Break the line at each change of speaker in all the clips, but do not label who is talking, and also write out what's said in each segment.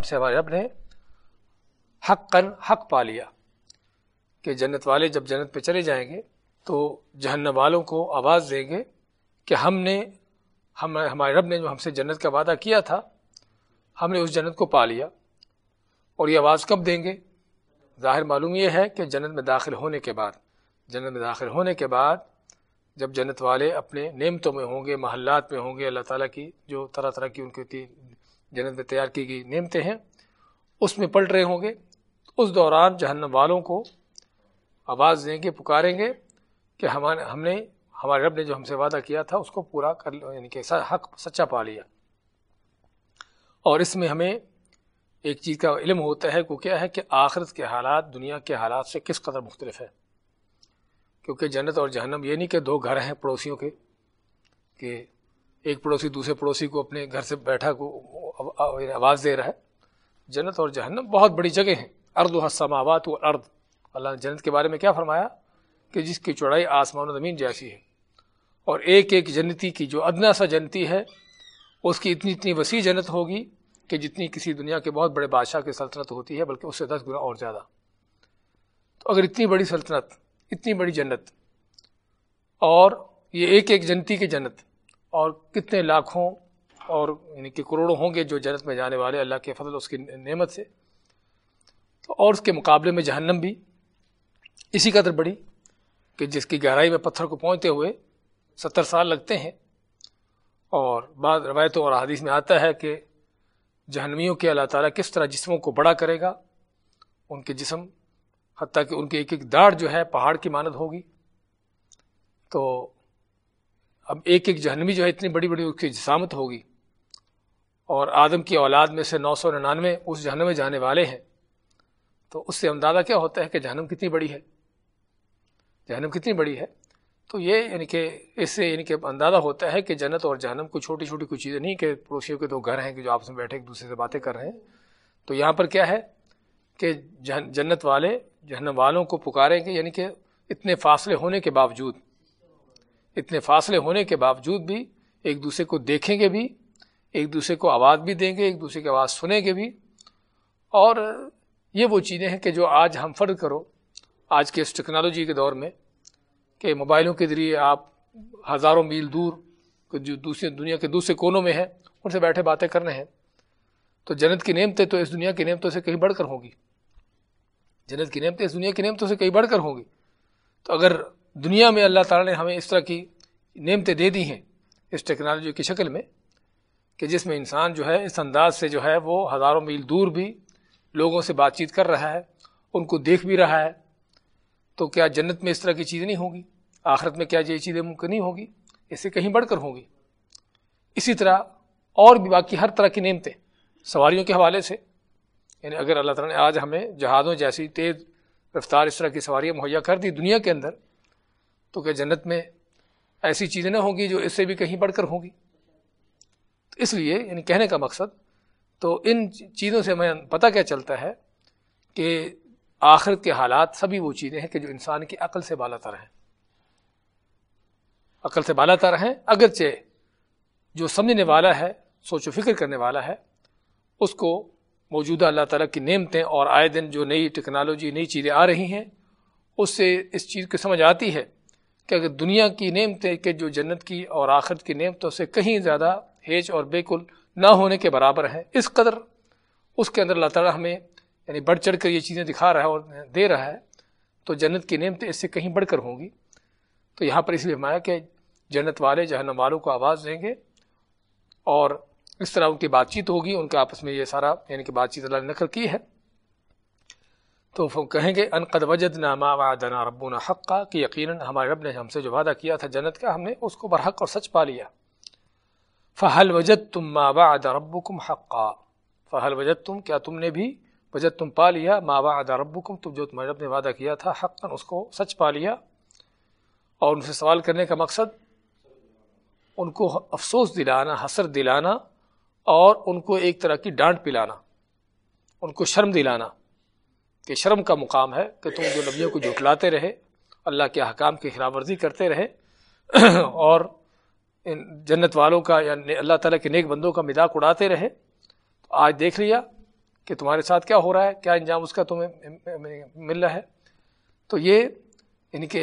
ہم سے ہمارے رب نے حق کن حق پا لیا کہ جنت والے جب جنت پہ چلے جائیں گے تو جہنم والوں کو آواز دیں گے کہ ہم نے، ہم، ہمارے رب نے جو ہم سے جنت کا وعدہ کیا تھا، ہم نے اس جنت کو پا لیا اور یہ آواز کب دیں گے؟ ظاہر معلوم یہ ہے کہ جنت میں داخل ہونے کے بعد، جنت میں داخل ہونے کے بعد جب جنت والے اپنے نعمتوں میں ہوں گے، محلات میں ہوں گے، اللہ تعالیٰ کی جو طرح طرح کی ان کی جنت میں تیار کی گئی نعمتیں ہیں، اس میں پلٹ رہے ہوں گے۔ اس دوران جہنم والوں کو آواز دیں گے، پکاریں گے کہ ہمارے ہم نے ہمارے رب نے جو ہم سے وعدہ کیا تھا، اس کو پورا کر یعنی کہ حق سچا پا لیا۔ اور اس میں ہمیں ایک چیز کا علم ہوتا ہے، وہ کیا ہے کہ آخرت کے حالات، دنیا کے حالات سے کس قدر مختلف ہے کیونکہ جنت اور جہنم یہ نہیں کہ دو گھر ہیں پڑوسیوں کے، کہ ایک پڑوسی دوسرے پڑوسی کو اپنے گھر سے بیٹھا کو آواز دے رہا ہے۔ جنت اور جہنم بہت بڑی جگہ ہیں۔ ارد و حسماوات و ارد اللہ نے جنت کے بارے میں کیا فرمایا؟ کہ جس کی چوڑائی آسمان و زمین جیسی ہے۔ اور ایک ایک جنتی کی جو ادنا سا جنتی ہے، اس کی اتنی اتنی وسیع جنت ہوگی کہ جتنی کسی دنیا کے بہت بڑے بادشاہ کی سلطنت ہوتی ہے، بلکہ اس سے دس گنا اور زیادہ۔ تو اگر اتنی بڑی سلطنت، اتنی بڑی جنت، اور یہ ایک ایک جنتی کی جنت اور کتنے لاکھوں اور یعنی کہ کروڑوں ہوں گے جو جنت میں جانے والے اللہ کے فضل اس کی نعمت سے۔ تو اور اس کے مقابلے میں جہنم بھی اسی قدر بڑی کہ جس کی گہرائی میں پتھر کو پہنچتے ہوئے ستر سال لگتے ہیں۔ اور بعض روایتوں اور حادث میں آتا ہے کہ جہنمیوں کے اللہ تعالیٰ کس طرح جسموں کو بڑا کرے گا، ان کے جسم حتیٰ کہ ان کی ایک ایک داڑھ جو ہے پہاڑ کی مانت ہوگی۔ تو اب ایک ایک جہنمی جو ہے اتنی بڑی بڑی اس کی جسامت ہوگی۔ اور آدم کی اولاد میں سے نو سو ننانوے اس جہنم میں جانے والے ہیں۔ تو اس سے اندازہ کیا ہوتا ہے کہ جہنم کتنی بڑی ہے؟ جہنم کتنی بڑی ہے؟ تو یہ یعنی کہ اس سے یعنی کہ اندازہ ہوتا ہے کہ جنت اور جہنم کو چھوٹی چھوٹی کوئی چیزیں نہیں کہ پڑوسیوں کے دو گھر ہیں کہ جو آپس میں بیٹھے ایک دوسرے سے باتیں کر رہے ہیں۔ تو یہاں پر کیا ہے کہ جنت والے جہنم والوں کو پکاریں گے یعنی کہ اتنے فاصلے ہونے کے باوجود۔ اتنے فاصلے ہونے کے باوجود بھی ایک دوسرے کو دیکھیں گے بھی، ایک دوسرے کو آواز بھی دیں گے، ایک دوسرے کی آواز سنیں گے بھی۔ اور یہ وہ چیزیں ہیں کہ جو آج ہم فرض کرو، آج کے اس ٹیکنالوجی کے دور میں کہ موبائلوں کے ذریعے آپ ہزاروں میل دور جو دوسرے دنیا کے دوسرے کونوں میں ہیں، ان سے بیٹھے باتیں کرنے ہیں۔ تو جنت کی نعمتیں تو اس دنیا کی نعمتوں سے کہیں بڑھ کر ہوں گی۔ جنت کی نعمتیں اس دنیا کی نعمتوں سے کہیں بڑھ کر ہوں گی۔ تو اگر دنیا میں اللہ تعالیٰ نے ہمیں اس طرح کی نعمتیں دے دی ہیں اس ٹیکنالوجی کی شکل میں کہ جس میں انسان جو ہے، اس انداز سے جو ہے وہ ہزاروں میل دور بھی لوگوں سے بات چیت کر رہا ہے، ان کو دیکھ بھی رہا ہے۔ تو کیا جنت میں اس طرح کی چیزیں نہیں ہوگی آخرت میں کیا یہ چیزیں ممکن نہیں ہوگی اس سے کہیں بڑھ کر ہوں گی۔ اسی طرح اور بھی باقی ہر طرح کی نعمتیں سواریوں کے حوالے سے۔ یعنی اگر اللہ تعالیٰ نے آج ہمیں جہازوں جیسی تیز رفتار اس طرح کی سواریاں مہیا کر دی دنیا کے اندر تو کیا جنت میں ایسی چیزیں نہ ہوں گی جو اس سے بھی کہیں بڑھ کر ہوں گی؟ تو اس لیے یعنی کہنے کا مقصد تو ان چیزوں سے ہمیں پتہ کیا چلتا ہے کہ آخرت کے حالات سبھی وہ چیزیں ہیں کہ جو انسان کی عقل سے بالا تر ہیں۔ عقل سے بالا تر ہیں، اگرچہ جو سمجھنے والا ہے، سوچ و فکر کرنے والا ہے، اس کو موجودہ اللہ تعالیٰ کی نعمتیں اور آئے دن جو نئی ٹیکنالوجی، نئی چیزیں آ رہی ہیں، اس سے اس چیز کی سمجھ آتی ہے کہ اگر دنیا کی نعمتیں کہ جو جنت کی اور آخرت کی نعمتوں سے کہیں زیادہ ہیج اور بالکل نہ ہونے کے برابر ہے اس قدر اس کے اندر اللہ تعالیٰ ہمیں یعنی بڑھ چڑھ کر یہ چیزیں دکھا رہا ہے اور دے رہا ہے، تو جنت کی نعمتیں اس سے کہیں بڑھ کر ہوں گی۔ تو یہاں پر اس لیے ہمایا کہ جنت والے جہنم والوں کو آواز دیں گے اور اس طرح ان کی بات چیت ہوگی، ان کے آپس میں یہ سارا یعنی کہ بات چیت اللہ نے نقل کی ہے۔ تو وہ کہیں گے، ان قد وجد نامہ وعدنا ربنا حقا کہ یقیناً ہمارے رب نے ہم سے جو وعدہ کیا تھا جنت کا، ہم نے اس کو برحق اور سچ پا لیا۔ فہل وجد تم ما وعد ربکم حقا؟ فہل وجد تم کیا تم نے بھی وجد تم پا لیا؟ ما وعد ربکم تم جو تمہارے رب نے وعدہ کیا تھا حقا اس کو سچ پا لیا۔ اور ان سے سوال کرنے کا مقصد، ان کو افسوس دلانا، حسر دلانا اور ان کو ایک طرح کی ڈانٹ پلانا، ان کو شرم دلانا۔ کہ شرم کا مقام ہے کہ تم جو نبیوں کو جھٹلاتے رہے، اللہ کے حکام کی خلاف ورزی کرتے رہے، اور جنت والوں کا یا اللہ تعالیٰ کے نیک بندوں کا مزاق اڑاتے رہے، تو آج دیکھ لیا کہ تمہارے ساتھ کیا ہو رہا ہے، کیا انجام اس کا تمہیں مل رہا ہے۔ تو یہ یعنی ان کے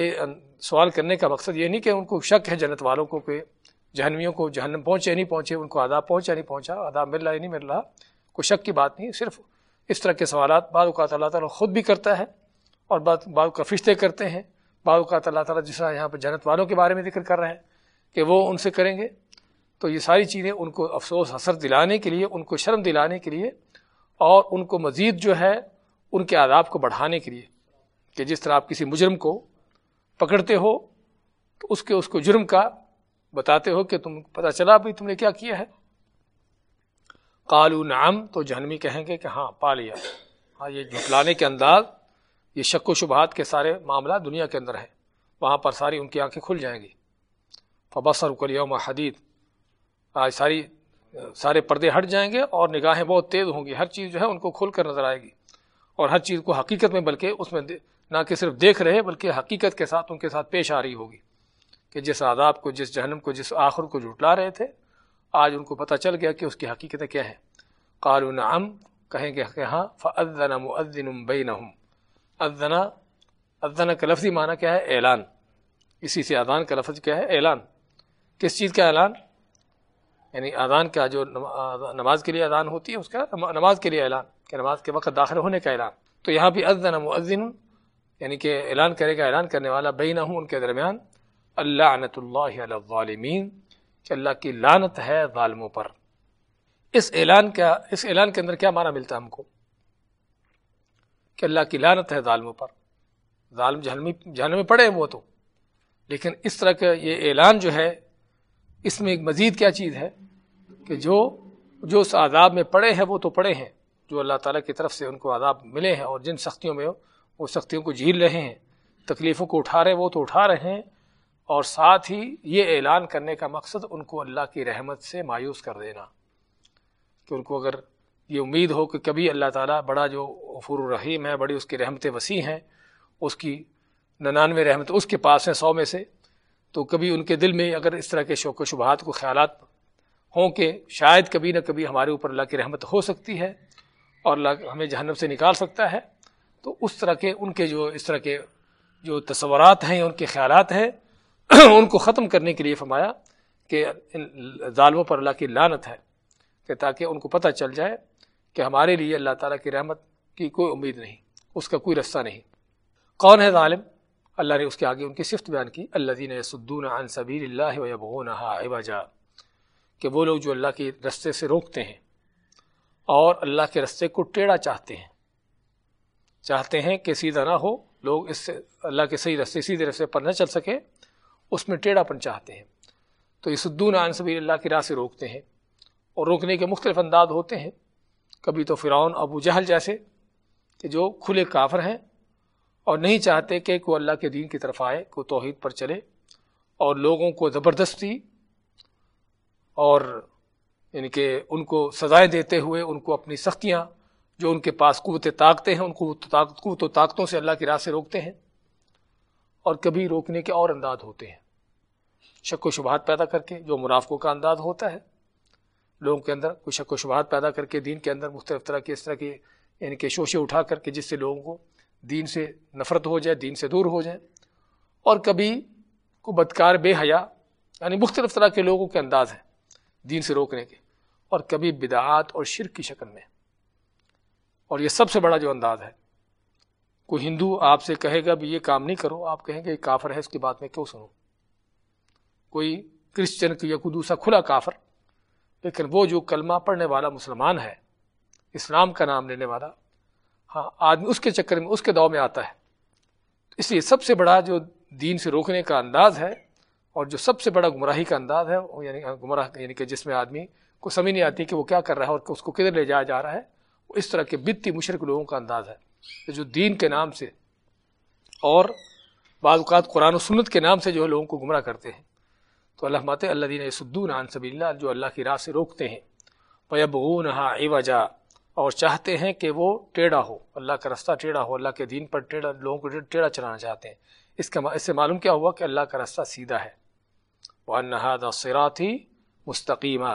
سوال کرنے کا مقصد یہ نہیں کہ ان کو شک ہے جنت والوں کو کہ جہنمیوں کو جہنم پہنچے نہیں پہنچے، ان کو آداب پہنچا نہیں پہنچا آداب مل رہا ہے نہیں مل رہا، کوئی شک کی بات نہیں، صرف اس طرح کے سوالات بعض اوقات اللہ تعالیٰ خود بھی کرتا ہے اور بعض بعض کا فشتے کرتے ہیں۔ بعض اوقات اللہ تعالیٰ جس طرح یہاں پہ جنت والوں کے بارے میں ذکر کر رہے ہیں کہ وہ ان سے کریں گے۔ تو یہ ساری چیزیں ان کو افسوس، حسر دلانے کے لیے، ان کو شرم دلانے کے لیے اور ان کو مزید جو ہے ان کے آداب کو بڑھانے کے لیے کہ جس طرح آپ کسی مجرم کو پکڑتے ہو تو اس کے اس کو جرم کا بتاتے ہو کہ تم پتہ چلا بھائی تم نے کیا کیا ہے۔ قالو نعم، تو جہنمی کہیں گے کہ ہاں پا لیا۔ ہاں یہ جھٹلانے کے انداز، یہ شک و شبہات کے سارے معاملہ دنیا کے اندر ہیں۔ وہاں پر ساری ان کی آنکھیں کھل جائیں گی۔ فبصر کل یوم حدید آج ساری، سارے پردے ہٹ جائیں گے اور نگاہیں بہت تیز ہوں گی۔ ہر چیز جو ہے ان کو کھل کر نظر آئے گی۔ اور ہر چیز کو حقیقت میں، بلکہ اس میں نہ کہ صرف دیکھ رہے، بلکہ حقیقت کے ساتھ، ان کے ساتھ پیش آ رہی ہوگی کہ جس آداب کو، جس جہنم کو، جس آخر کو جھٹلا رہے تھے آج ان کو پتہ چل گیا کہ اس کی حقیقتیں کیا ہیں۔ قالون ام کہیں گے کہ ہاں فعدن مؤذن بینہم۔ ادنا ادنا کا لفظی معنی کیا ہے؟ اعلان۔ اسی سے اذان کا لفظ کیا ہے؟ اعلان۔ کس چیز کا اعلان؟ یعنی اذان کا جو نماز کے لیے اذان ہوتی ہے، اس کا نماز کے لیے اعلان۔ کہ نماز کے وقت داخل ہونے کا اعلان۔ تو یہاں بھی ادن مؤذن یعنی کہ اعلان کرے گا، اعلان کرنے والا بین ان کے درمیان۔ اللہ عنت اللہ علیہ الظالمین۔ کہ اللہ کی لانت ہے ظالموں پر۔ اس اعلان کا، اس اعلان کے اندر کیا معنی ملتا ہے ہم کو؟ کہ اللہ کی لانت ہے ظالموں پر۔ ظالم جہنمی جہنم میں پڑے ہیں وہ تو۔ لیکن اس طرح کا یہ اعلان جو ہے، اس میں ایک مزید کیا چیز ہے؟ کہ جو جو اس عذاب میں پڑے ہیں وہ تو پڑے ہیں۔ جو اللہ تعالیٰ کی طرف سے ان کو عذاب ملے ہیں اور جن سختیوں میں وہ سختیوں کو جھیل رہے ہیں، تکلیفوں کو اٹھا رہے ہیں، وہ تو اٹھا رہے ہیں۔ اور ساتھ ہی یہ اعلان کرنے کا مقصد ان کو اللہ کی رحمت سے مایوس کر دینا، کہ ان کو اگر یہ امید ہو کہ کبھی اللہ تعالیٰ بڑا جو غفور الرحیم ہے، بڑی اس کی رحمت وسیع ہیں، اس کی ننانوے رحمت، اس کے پاس ہیں سو میں سے، تو کبھی ان کے دل میں اگر اس طرح کے شوق و شبہات کو خیالات ہوں کہ شاید کبھی نہ کبھی ہمارے اوپر اللہ کی رحمت ہو سکتی ہے اور اللہ ہمیں جہنم سے نکال سکتا ہے، تو اس طرح کے ان کے جو اس طرح کے جو تصورات ہیں، ان کے خیالات ہیں ان کو ختم کرنے کے لیے فرمایا کہ ان ظالموں پر اللہ کی لانت ہے کہ تاکہ ان کو پتہ چل جائے کہ ہمارے لیے اللہ تعالیٰ کی رحمت کی کوئی امید نہیں، اس کا کوئی رستہ نہیں۔ کون ہے ظالم؟ اللہ نے اس کے آگے ان کی صفت بیان کی اللہ دین سدون عن سبیل اللہ وبغونہ کہ وہ لوگ جو اللہ کے رستے سے روکتے ہیں اور اللہ کے رستے کو ٹیڑھا چاہتے ہیں۔ چاہتے ہیں کہ سیدھا نہ ہو، لوگ اس سے، اللہ کے صحیح رستے، سیدھے رستے پر نہ چل سکے اس میں ٹیڑھا پن چاہتے ہیں۔ تو یہ سدون عن سبیل اللہ کی راہ سے روکتے ہیں اور روکنے کے مختلف انداز ہوتے ہیں۔ کبھی تو فرعون، ابو جہل جیسے کہ جو کھلے کافر ہیں اور نہیں چاہتے کہ کوئی اللہ کے دین کی طرف آئے، کوئی توحید پر چلے اور لوگوں کو زبردستی اور یعنی کہ ان کو سزائیں دیتے ہوئے ان کو اپنی سختیاں جو ان کے پاس قوت طاقتیں ہیں، ان کو قوت و طاقتوں سے اللہ کی راہ سے روکتے ہیں۔ اور کبھی روکنے کے اور انداز ہوتے ہیں۔ شک و شبہات پیدا کر کے جو منافقوں کا انداز ہوتا ہے۔ لوگوں کے اندر کچھ شک و شبہات پیدا کر کے دین کے اندر مختلف طرح کے اس طرح کے یعنی کہ شوشے اٹھا کر کے جس سے لوگوں کو دین سے نفرت ہو جائے، دین سے دور ہو جائے۔ اور کبھی کو بدکار بے حیا یعنی مختلف طرح کے لوگوں کے انداز ہیں دین سے روکنے کے۔ اور کبھی بدعات اور شرک کی شکل میں۔ اور یہ سب سے بڑا جو انداز ہے۔ کوئی ہندو آپ سے کہے گا بھی یہ کام نہیں کرو، آپ کہیں گے یہ کافر ہے، اس کی بات میں کیوں سنو کوئی کرسچن یا کوئی دوسرا کھلا کافر، لیکن وہ جو کلمہ پڑھنے والا مسلمان ہے، اسلام کا نام لینے والا ہاں آدمی اس کے چکر میں، اس کے دور میں آتا ہے۔ اس لیے سب سے بڑا جو دین سے روکنے کا انداز ہے اور جو سب سے بڑا گمراہی کا انداز ہے، وہ یعنی گمراہ یعنی کہ جس میں آدمی کو سمجھ نہیں آتی کہ وہ کیا کر رہا ہے اور اس کو کدھر لے جایا جا رہا ہے، وہ اس طرح کے بتی مشرق لوگوں کا انداز ہے۔ جو دین کے نام سے اور بعض اوقات قرآن و سنت کے نام سے جو ہے لوگوں کو گمراہ کرتے ہیں۔ تو اللہ مات اللہ دین سدون عن سبی اللہ، جو اللہ کی راہ سے روکتے ہیں۔ پیبغون ہا وجہ اور چاہتے ہیں کہ وہ ٹیڑھا ہو۔ اللہ کا رستہ ٹیڑھا ہو، اللہ کے دین پر ٹیڑھا، لوگوں کو ٹیڑھا چلانا چاہتے ہیں۔ اس کا اس سے معلوم کیا ہوا کہ اللہ کا رستہ سیدھا ہے۔ وہ انہاد سراتی مستقیمہ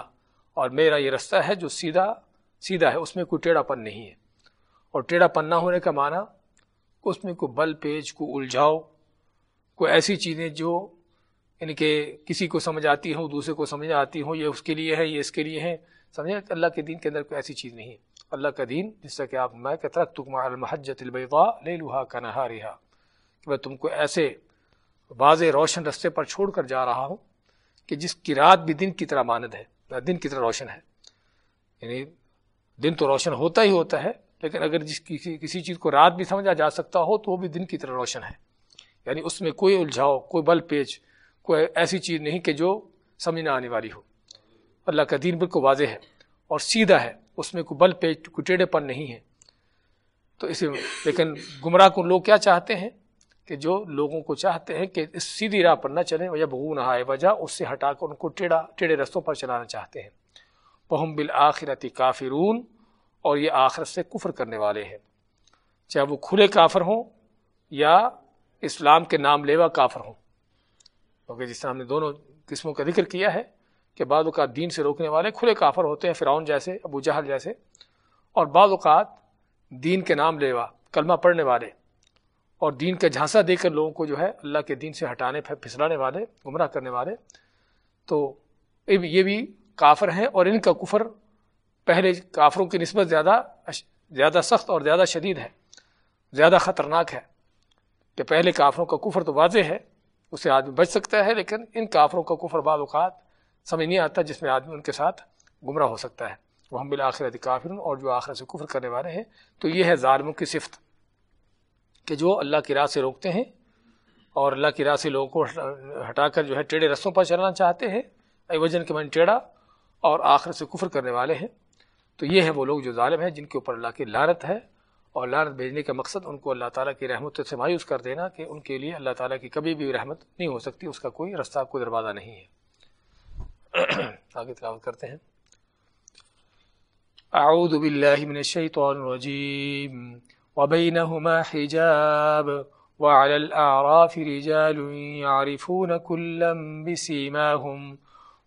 اور میرا یہ رستہ ہے جو سیدھا سیدھا ہے، اس میں کوئی ٹیڑھا پن نہیں ہے۔ اور ٹیڑھا پنا ہونے کا معنی اس میں کوئی بل پیج کو الجھاؤ، کوئی ایسی چیزیں جو یعنی کہ کسی کو سمجھ آتی ہوں، دوسرے کو سمجھ آتی ہوں، یہ اس کے لیے ہے، یہ اس کے لیے ہے۔ سمجھے؟ اللہ کے دین کے اندر کوئی ایسی چیز نہیں ہے۔ اللہ کا دین، جس سے کہ آپ میں کہ ترک تکما المحجت البیضاء لے لوہا کا نہا رہا کہ میں تم کو ایسے واضح روشن رستے پر چھوڑ کر جا رہا ہوں کہ جس کی رات بھی دن کی طرح ماند ہے، دن کی طرح روشن ہے۔ یعنی دن تو روشن ہوتا ہی ہوتا ہے لیکن اگر جس کسی کسی چیز کو رات بھی سمجھا جا سکتا ہو تو وہ بھی دن کی طرح روشن ہے۔ یعنی اس میں کوئی الجھاؤ، کوئی بل پیچ، کوئی ایسی چیز نہیں کہ جو سمجھ نہ آنے والی ہو۔ اللہ کا دین بالکل واضح ہے اور سیدھا ہے۔ اس میں کوئی بل پیچ، کوئی ٹیڑھے پن نہیں ہے۔ تو اسے لیکن گمراہ کو لوگ کیا چاہتے ہیں؟ کہ جو لوگوں کو چاہتے ہیں کہ اس سیدھی راہ پر نہ چلیں۔ یا بغو نہ آئے وجہ اس سے ہٹا کر ان کو ٹیڑھا ٹیڑھے رستوں پر چلانا چاہتے ہیں۔ بہم بالآخرتی کافرون۔ اور یہ آخرت سے کفر کرنے والے ہیں۔ چاہے وہ کھلے کافر ہوں یا اسلام کے نام لیوا کافر ہوں۔ کیونکہ جس طرح ہم نے دونوں قسموں کا ذکر کیا ہے کہ بعض اوقات دین سے روکنے والے کھلے کافر ہوتے ہیں، فرعون جیسے، ابو جہل جیسے۔ اور بعض اوقات دین کے نام لیوا، کلمہ پڑھنے والے۔ اور دین کا جھانسا دے کر لوگوں کو جو ہے اللہ کے دین سے ہٹانے پھسلانے والے، گمراہ کرنے والے۔ تو یہ بھی کافر ہیں اور ان کا کفر پہلے کافروں کی نسبت زیادہ زیادہ سخت اور زیادہ شدید ہے، زیادہ خطرناک ہے کہ پہلے کافروں کا کفر تو واضح ہے، اسے آدمی بچ سکتا ہے، لیکن ان کافروں کا کفر بعض اوقات سمجھ نہیں آتا جس میں آدمی ان کے ساتھ گمراہ ہو سکتا ہے۔ وہ ہم بالآخرت کافر اور جو آخر سے کفر کرنے والے ہیں، تو یہ ہے ظالموں کی صفت کہ جو اللہ کی راہ سے روکتے ہیں اور اللہ کی راہ سے لوگوں کو ہٹا کر جو ہے ٹیڑھے رستوں پر چلنا چاہتے ہیں۔ اے وجن کے من ٹیڑھا اور آخر سے کفر کرنے والے ہیں۔ تو یہ ہے وہ لوگ جو ظالم ہیں جن کے اوپر اللہ کی لانت ہے اور لانت بھیجنے کا مقصد ان کو اللہ تعالیٰ کی رحمت سے مایوس کر دینا کہ ان کے لیے اللہ تعالیٰ کی کبھی بھی رحمت نہیں ہو سکتی، اس کا کوئی رستہ، کوئی دروازہ نہیں ہے۔ آگے تلاوت کرتے ہیں۔ اعوذ باللہ من الشیطان الرجیم۔ وبینہما حجاب۔ وعلى الأعراف رجال يعرفون كلا بسيماهم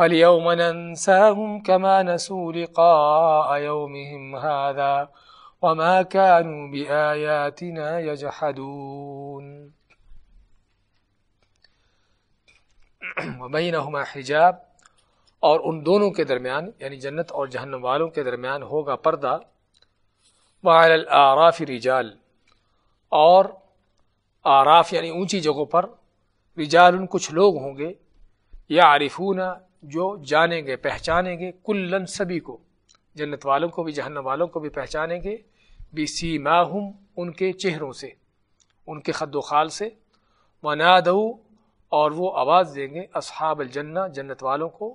فاليوم ننساهم كما نسوا لقاء يومهم هذا وما كانوا بآياتنا يجحدون وبينهما حجاب اور ان دونوں کے درمیان یعنی جنت اور جہنم والوں کے درمیان ہوگا پردہ۔ وعلى الآراف رجال اور آراف یعنی اونچی جگہوں پر رجال ان کچھ لوگ ہوں گے۔ یا عارفون جو جانیں گے، پہچانیں گے کلن سبھی کو۔ جنت والوں کو بھی، جہنم والوں کو بھی پہچانیں گے۔ بی سی ماہم ان کے چہروں سے، ان کے خد و خال سے۔ ونادو اور وہ آواز دیں گے اصحاب الجنہ، جنت والوں کو۔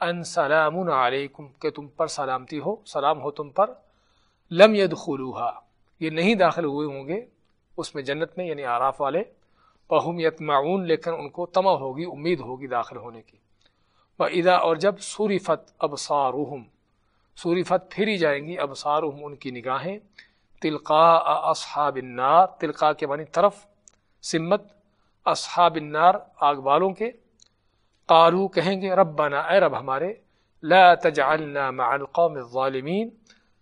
ان سلام علیکم کہ تم پر سلامتی ہو، سلام ہو تم پر۔ لم يدخلوها، یہ نہیں داخل ہوئے ہوں گے اس میں جنت میں یعنی آراف والے۔ پہم یتمعون لیکن ان کو تما ہوگی، امید ہوگی داخل ہونے کی۔ و ادا اور جب سوری فت اب سوری فت پھری جائیں گی اب ان کی نگاہیں تلقا اصحاب النار تلقا کے معنی طرف، سمت اصحاب النار، آگ والوں کے۔ قالو کہیں گے، ربنا، اے رب ہمارے، لا تجعلنا مع القوم الظالمین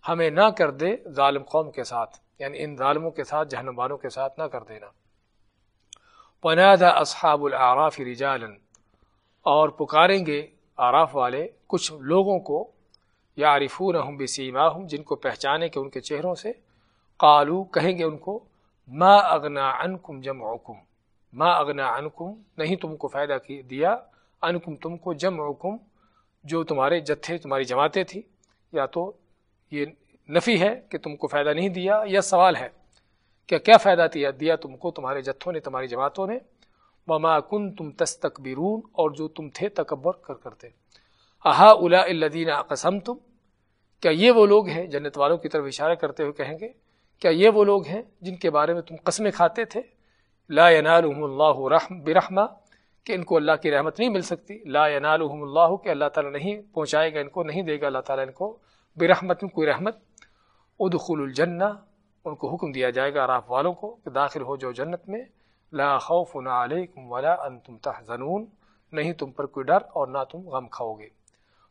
ہمیں نہ کر دے ظالم قوم کے ساتھ یعنی ان ظالموں کے ساتھ، جہنم والوں کے ساتھ نہ کر دینا۔ پنادا اصحاب العراف رجالا اور پکاریں گے آراف والے کچھ لوگوں کو یا عارفون ہوں بسیما ہوں جن کو پہچانے کے ان کے چہروں سے۔ قالو کہیں گے ان کو، ما اغنا عنکم جمعکم۔ ما اغنا عنکم، نہیں تم کو فائدہ دیا انکم تم کو جمعکم، جو تمہارے جتھے، تمہاری جماعتیں تھی یا تو یہ نفی ہے کہ تم کو فائدہ نہیں دیا، یا سوال ہے کہ کیا فائدہ دیا دیا تم کو، تمہارے جتھوں نے، تمہاری جماعتوں نے۔ وما کن تم تستکبرون اور جو تم تھے تکبر کر کرتے۔ احا الا الدین قسم تم کیا یہ وہ لوگ ہیں جنت والوں کی طرف اشارہ کرتے ہوئے کہیں گے؟ کیا یہ وہ لوگ ہیں جن کے بارے میں تم قسمیں کھاتے تھے؟ لا ینالہم اللہ رحم برحمہ، کہ ان کو اللہ کی رحمت نہیں مل سکتی۔ لا ینالہم اللہ، کہ اللہ تعالیٰ نہیں پہنچائے گا، ان کو نہیں دے گا اللہ تعالیٰ ان کو برحمت میں کوئی رحمت۔ ادخل الجنہ، ان کو حکم دیا جائے گا عراف والوں کو کہ داخل ہو جو جنت میں۔ لا خوف علیکم ولا انتم تحزنون۔ نہیں تم پر کوئی ڈر اور نہ تم غم کھاؤ گے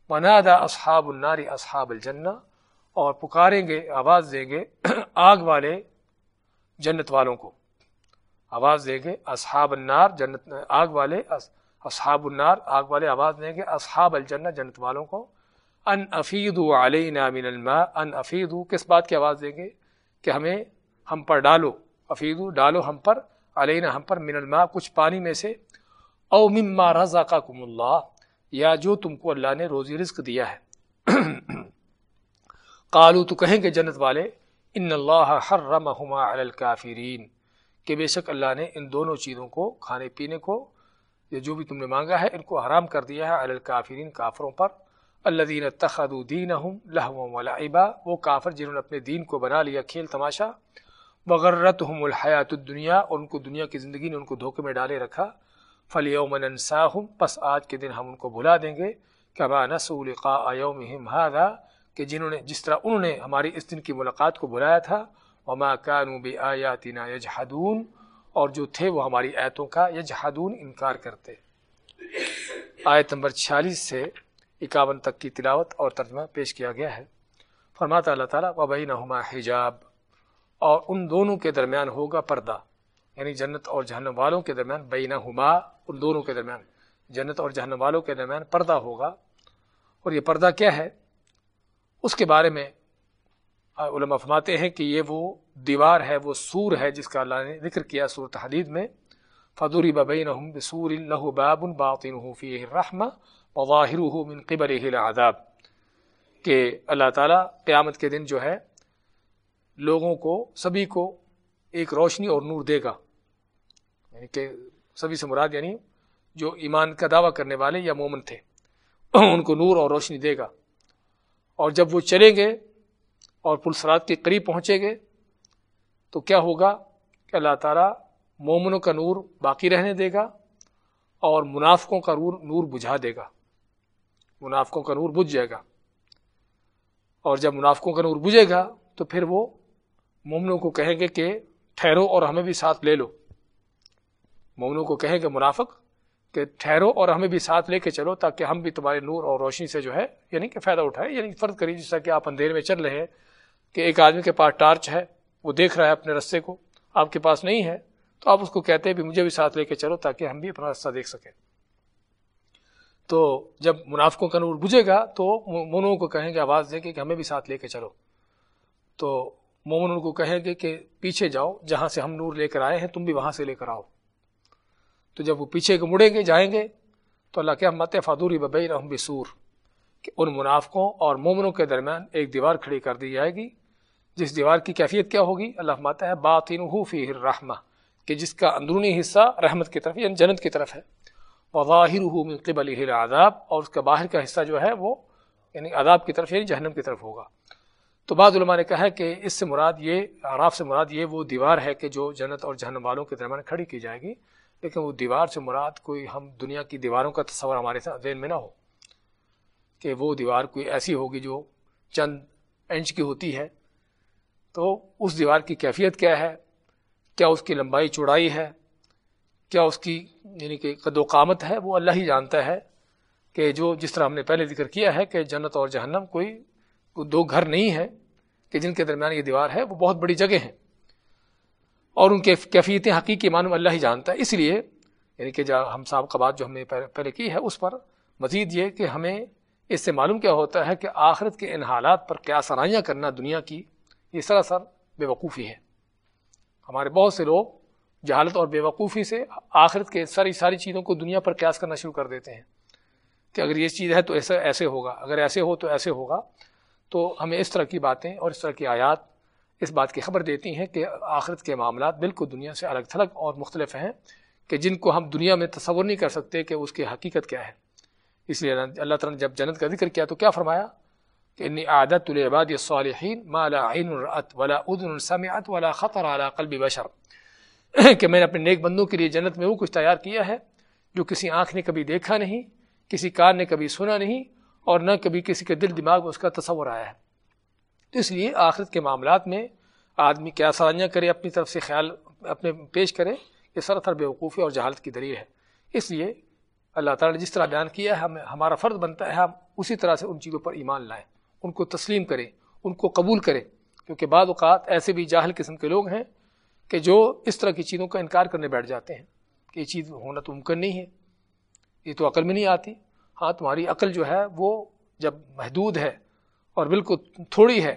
منادا اصحاب الناری اصحاب الجنہ۔ اور پکاریں گے، آواز دیں گے آگ والے جنت والوں کو۔ آواز دیں گے، اصحاب النار جنت، آگ والے اصحاب النار، آگ والے آواز دیں گے، اصحاب الجنہ جنت والوں کو۔ ان افید علینا من الماء۔ ان افید کس بات کی آواز دیں گے؟ کہ ہمیں ہم پر ڈالو۔ افید ڈالو ہم پر۔ علینا ہم پر من الماء، کچھ پانی میں سے۔ او مما رزقکم اللہ، یا جو تم کو اللہ نے روزی رزق دیا ہے۔ قالو، تو کہیں گے جنت والے، ان اللہ حرمہما علی الکافرین۔ کہ بے شک اللہ نے ان دونوں چیزوں کو، کھانے پینے کو، یا جو بھی تم نے مانگا ہے، ان کو حرام کر دیا ہے علی الکافرین کافروں پر۔ اللہ دین تخدین دینہم لہو ولعبا وہ کافر جنہوں نے اپنے دین کو بنا لیا کھیل تماشا۔ وغرتہم الحیات الدنیا، اور ان کو دنیا کی زندگی نے ان کو دھوکے میں ڈالے رکھا۔ فلیوم ننساہم پس آج کے دن ہم ان کو بھلا دیں گے۔ کما نسوا لقاء یومہم هذا، کہ جنہوں نے، جس طرح انہوں نے ہماری اس دن کی ملاقات کو بلایا تھا۔ وما كانوا بآياتنا يجحدون، اور جو تھے وہ ہماری آیتوں کا یجحدون انکار کرتے۔ آیت نمبر 46 سے اکاون تک کی تلاوت اور ترجمہ پیش کیا گیا ہے۔ فرماتا اللہ تعالیٰ وبینہما حجاب اور ان دونوں کے درمیان ہوگا پردہ یعنی جنت اور جہنم والوں کے درمیان بینہما، ان دونوں کے درمیان جنت اور جہنم والوں کے درمیان پردہ ہوگا۔ اور یہ پردہ کیا ہے؟ اس کے بارے میں علماء فرماتے ہیں کہ یہ وہ دیوار ہے، وہ سور ہے جس کا اللہ نے ذکر کیا صورت حدید میں۔ فدوری ببین بسور اللہ باب باطن فی الرحمہ وظاہر من قبل العذاب۔ کہ اللہ تعالیٰ قیامت کے دن جو ہے لوگوں کو، سبھی کو ایک روشنی اور نور دے گا۔ یعنی کہ سبھی سے مراد یعنی جو ایمان کا دعویٰ کرنے والے یا مومن تھے، ان کو نور اور روشنی دے گا۔ اور جب وہ چلیں گے اور پلسرات کے قریب پہنچے گے، تو کیا ہوگا کہ اللہ تعالیٰ مومنوں کا نور باقی رہنے دے گا اور منافقوں کا نور نور بجھا دے گا۔ منافقوں کا نور بجھ جائے گا۔ اور جب منافقوں کا نور بجھے گا، تو پھر وہ مومنوں کو کہیں گے کہ ٹھہرو اور ہمیں بھی ساتھ لے لو۔ مومنوں کو کہیں گے منافق کہ ٹھہرو اور ہمیں بھی ساتھ لے کے چلو تاکہ ہم بھی تمہارے نور اور روشنی سے جو ہے یعنی کہ فائدہ اٹھائیں۔ یعنی فرض کریے جس طرح کہ آپ اندھیرے میں چل رہے ہیں کہ ایک آدمی کے پاس ٹارچ ہے، وہ دیکھ رہا ہے اپنے رستے کو، آپ کے پاس نہیں ہے، تو آپ اس کو کہتے ہیں، بھی مجھے بھی ساتھ لے کے چلو تاکہ ہم بھی اپنا رستہ دیکھ سکیں۔ تو جب منافقوں کا نور بجھے گا تو مومنوں کو کہیں گے، آواز دے کے کہ ہمیں بھی ساتھ لے کے چلو۔ تو مومن ان کو کہیں گے کہ پیچھے جاؤ، جہاں سے ہم نور لے کر آئے ہیں، تم بھی وہاں سے لے کر آؤ۔ تو جب وہ پیچھے مڑیں گے، جائیں گے، تو اللہ کے مت فادوری ببئی رحم بسور، کہ ان منافقوں اور مومنوں کے درمیان ایک دیوار کھڑی کر دی جائے گی۔ جس دیوار کی کیفیت کیا ہوگی؟ اللہ ماتا ہے باطن فی رحمہ کہ جس کا اندرونی حصہ رحمت کی طرف یعنی جنت کی طرف ہے۔ وظاہر من قبل العذاب، اور اس کا باہر کا حصہ جو ہے وہ یعنی عذاب کی طرف یعنی جہنم کی طرف ہوگا۔ تو بعض علماء نے کہا ہے کہ اس سے مراد یہ عراف سے مراد یہ وہ دیوار ہے کہ جو جنت اور جہنم والوں کے درمیان کھڑی کی جائے گی، لیکن وہ دیوار سے مراد کوئی ہم دنیا کی دیواروں کا تصور ہمارے ساتھ ذہن میں نہ ہو کہ وہ دیوار کوئی ایسی ہوگی جو چند انچ کی ہوتی ہے۔ تو اس دیوار کی کیفیت کیا ہے؟ کیا اس کی لمبائی چوڑائی ہے؟ کیا اس کی یعنی کہ قد و قامت ہے؟ وہ اللہ ہی جانتا ہے کہ جو جس طرح ہم نے پہلے ذکر کیا ہے کہ جنت اور جہنم کوئی دو گھر نہیں ہے کہ جن کے درمیان یہ دیوار ہے، وہ بہت بڑی جگہ ہیں۔ اور ان کے کیفیتیں حقیقی معلوم اللہ ہی جانتا ہے۔ اس لیے یعنی کہ جو ہم صاحب کا بات جو ہم نے پہلے کی ہے، اس پر مزید یہ کہ ہمیں اس سے معلوم کیا ہوتا ہے کہ آخرت کے ان حالات پر کیا سرائیاں کرنا دنیا کی، یہ سراسر بے وقوفی ہے۔ ہمارے بہت سے لوگ جہالت اور بے وقوفی سے آخرت کے ساری ساری چیزوں کو دنیا پر قیاس کرنا شروع کر دیتے ہیں۔ کہ اگر یہ چیز ہے تو ایسا ایسے ہوگا، اگر ایسے ہو تو ایسے ہوگا۔ تو ہمیں اس طرح کی باتیں اور اس طرح کی آیات اس بات کی خبر دیتی ہیں کہ آخرت کے معاملات بالکل دنیا سے الگ تھلگ اور مختلف ہیں کہ جن کو ہم دنیا میں تصور نہیں کر سکتے کہ اس کی حقیقت کیا ہے۔ اس لیے اللہ تعالیٰ نے جب جنت کا ذکر کیا تو کیا فرمایا؟ کہ انی عادت العباد الصالحین ما لا عین رأت ولا اذن سمعت ولا خطر على قلب بشر۔ کہ میں نے اپنے نیک بندوں کے لیے جنت میں وہ کچھ تیار کیا ہے جو کسی آنکھ نے کبھی دیکھا نہیں، کسی کار نے کبھی سنا نہیں اور نہ کبھی کسی کے دل دماغ میں اس کا تصور آیا ہے۔ تو اس لیے آخرت کے معاملات میں آدمی کیا سرانیاں کرے، اپنی طرف سے خیال، اپنے پیش کرے، یہ سر بے وقوفی اور جہالت کی دلیل ہے۔ اس لیے اللہ تعالیٰ نے جس طرح بیان کیا ہے ہمیں ہمارا فرض بنتا ہے، ہم اسی طرح سے ان چیزوں پر ایمان لائیں، ان کو تسلیم کریں، ان کو قبول کریں۔ کیونکہ بعض اوقات ایسے بھی جاہل قسم کے لوگ ہیں کہ جو اس طرح کی چیزوں کا انکار کرنے بیٹھ جاتے ہیں کہ یہ چیز ہونا تو ممکن نہیں ہے، یہ تو عقل میں نہیں آتی۔ ہاں تمہاری عقل جو ہے وہ جب محدود ہے اور بالکل تھوڑی ہے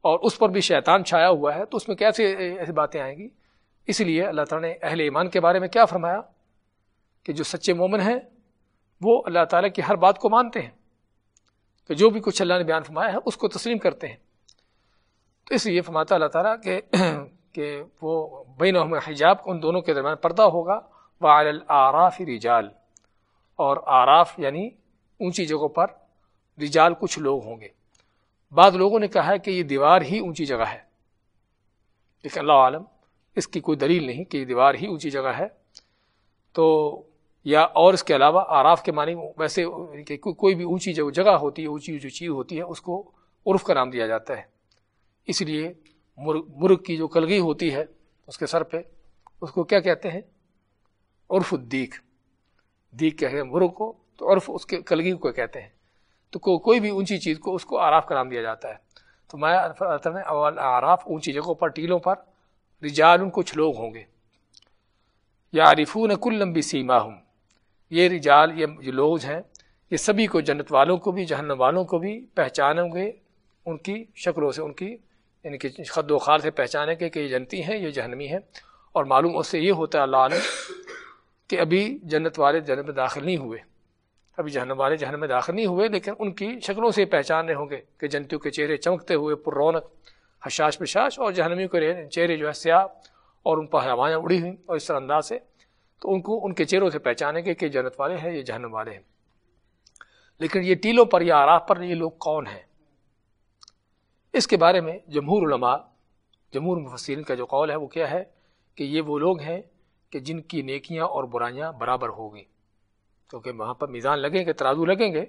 اور اس پر بھی شیطان چھایا ہوا ہے، تو اس میں کیسے ایسی باتیں آئیں گی؟ اس لیے اللہ تعالیٰ نے اہل ایمان کے بارے میں کیا فرمایا؟ کہ جو سچے مومن ہیں، وہ اللہ تعالیٰ کی ہر بات کو مانتے ہیں۔ کہ جو بھی کچھ اللہ نے بیان فرمایا ہے، اس کو تسلیم کرتے ہیں۔ تو اس لیے فرماتا اللہ تعالیٰ کہ کہ وہ بین حجاب ان دونوں کے درمیان پردہ ہوگا۔ وہ آراف رجال اور آراف یعنی اونچی جگہوں پر رجال کچھ لوگ ہوں گے۔ بعض لوگوں نے کہا ہے کہ یہ دیوار ہی اونچی جگہ ہے۔ لیکن اللہ عالم، اس کی کوئی دلیل نہیں کہ یہ دیوار ہی اونچی جگہ ہے۔ تو یا اور اس کے علاوہ آراف کے معنی ویسے کہ کوئی بھی اونچی جو جگہ ہوتی ہے، اونچی جو چیز ہوتی ہے، اس کو عرف کا نام دیا جاتا ہے۔ اس لیے مرغ مرغ کی جو کلگی ہوتی ہے، اس کے سر پہ، اس کو کیا کہتے ہیں؟ عرف الدیک دیکھ کہتے ہیں مرغ کو، تو عرف اس کے کلگی کو کہتے ہیں۔ تو کو کوئی بھی اونچی چیز کو اس کو آراف کا نام دیا جاتا ہے۔ تو میں اول آراف اونچی جگہوں پر، ٹیلوں پر رجال ان کچھ لوگ ہوں گے۔ یا عارفون کل لمبی سیما ہوں یہ رجال، یہ جو لوگ ہیں، یہ سبھی کو جنت والوں کو بھی، جہنم والوں کو بھی پہچانیں گے۔ ان کی شکلوں سے، ان کی یعنی کہ خد و خال سے پہچانیں گے کہ یہ جنتی ہیں، یہ جہنمی ہیں۔ اور معلوم اس سے یہ ہوتا ہے، اللہ عالم کہ ابھی جنت والے جنت میں داخل نہیں ہوئے۔ ابھی جہنم والے جہنم میں داخل نہیں ہوئے، لیکن ان کی شکلوں سے پہچان رہے ہوں گے کہ جنتیوں کے چہرے چمکتے ہوئے پر رونق، حشاش پشاش اور جہنمیوں کے چہرے جو ہے سیاہ اور ان پر ہوائیں اڑی ہوئیں اور اس طرح انداز سے۔ تو ان کو ان کے چہروں سے پہچانیں گے کہ جنت والے ہیں یہ جہنم والے ہیں۔ لیکن یہ ٹیلوں پر یا آراف پر یہ لوگ کون ہیں؟ اس کے بارے میں جمہور علماء، جمہور مفسرین کا جو قول ہے وہ کیا ہے کہ یہ وہ لوگ ہیں کہ جن کی نیکیاں اور برائیاں برابر ہو گئیں۔ کیونکہ وہاں پر میزان لگیں گے، ترازو لگیں گے۔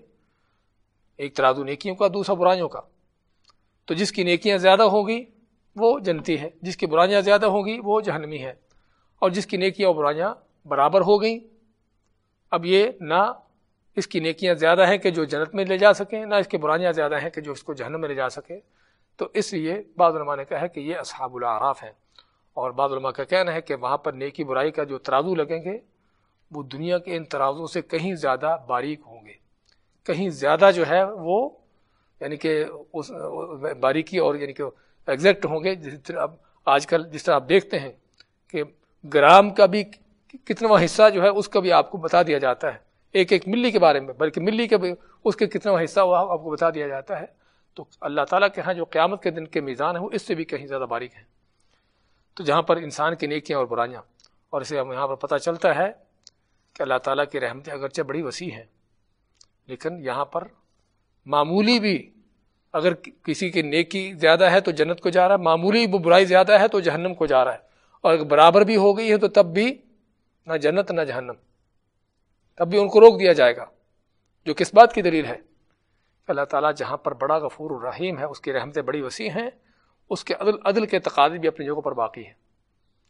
ایک ترازو نیکیوں کا، دوسرا برائیوں کا۔ تو جس کی نیکیاں زیادہ ہوگی وہ جنتی ہے جس کی برائیاں زیادہ ہوگی وہ جہنمی ہے اور جس کی نیکیاں اور برائیاں برابر ہو گئیں، اب یہ نہ اس کی نیکیاں زیادہ ہیں کہ جو جنت میں لے جا سکیں، نہ اس کی برائیاں زیادہ ہیں کہ جو اس کو جہنم میں لے جا سکے تو اس لیے بعض علماء نے کہا ہے کہ یہ اصحاب العراف ہیں۔ اور بعض علماء کا کہنا ہے کہ وہاں پر نیکی برائی کا جو ترازو لگیں گے، وہ دنیا کے ان ترازوں سے کہیں زیادہ باریک ہوں گے۔ کہیں زیادہ جو ہے وہ یعنی کہ اس، باریکی اور یعنی کہ ایگزیکٹ ہوں گے۔ جس طرح اب آج کل جس طرح آپ دیکھتے ہیں کہ گرام کا بھی کتنا حصہ جو ہے اس کا بھی آپ کو بتا دیا جاتا ہے۔ ایک ایک ملی کے بارے میں، بلکہ ملی کے بھی اس کے کتنا حصہ وہ آپ کو بتا دیا جاتا ہے۔ تو اللہ تعالیٰ کے ہاں جو قیامت کے دن کے میزان ہے وہ اس سے بھی کہیں زیادہ باریک ہیں۔ تو جہاں پر انسان کی نیکیاں اور برائیاں، اور اسے ہم یہاں پر پتہ چلتا ہے کہ اللہ تعالیٰ کی رحمتیں اگرچہ بڑی وسیع ہیں، لیکن یہاں پر معمولی بھی اگر کسی کی نیکی زیادہ ہے تو جنت کو جا رہا ہے، معمولی وہ برائی زیادہ ہے تو جہنم کو جا رہا ہے۔ اور اگر برابر بھی ہو گئی ہے تو تب بھی نہ جنت نہ جہنم، تب بھی ان کو روک دیا جائے گا۔ جو کس بات کی دلیل ہے؟ اللہ تعالیٰ جہاں پر بڑا غفور الرحیم ہے، اس کی رحمتیں بڑی وسیع ہیں۔ اس کے عدل عدل کے تقاضے بھی اپنی جگہ پر باقی ہیں۔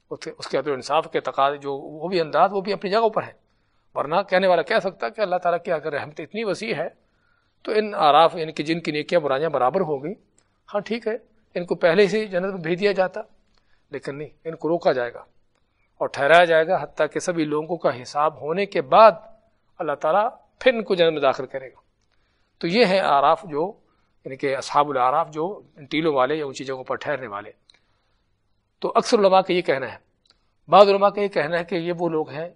اس کے عدل انصاف کے تقاضے جو وہ بھی انداز وہ بھی اپنی جگہوں پر ہیں۔ ورنہ کہنے والا کہہ سکتا کہ اللہ تعالیٰ کی اگر رحمت اتنی وسیع ہے تو ان آراف یعنی کہ جن کی نیکیاں برائیاں برابر ہو گئی ہاں ٹھیک ہے، ان کو پہلے سے جنت میں بھیج دیا جاتا، لیکن نہیں، ان کو روکا جائے گا۔ اور ٹھہرایا جائے گا، حتیٰ کہ سبھی لوگوں کا حساب ہونے کے بعد اللہ تعالیٰ پھر ان کو جنت میں داخل کرے گا۔ تو یہ ہے آراف جو یعنی کہ اصحاب العراف جو ٹیلوں والے یا اونچی جگہوں پر ٹھہرنے والے۔ تو اکثر علماء کا یہ کہنا ہے، بعض علماء کا یہ کہنا ہے کہ یہ وہ لوگ ہیں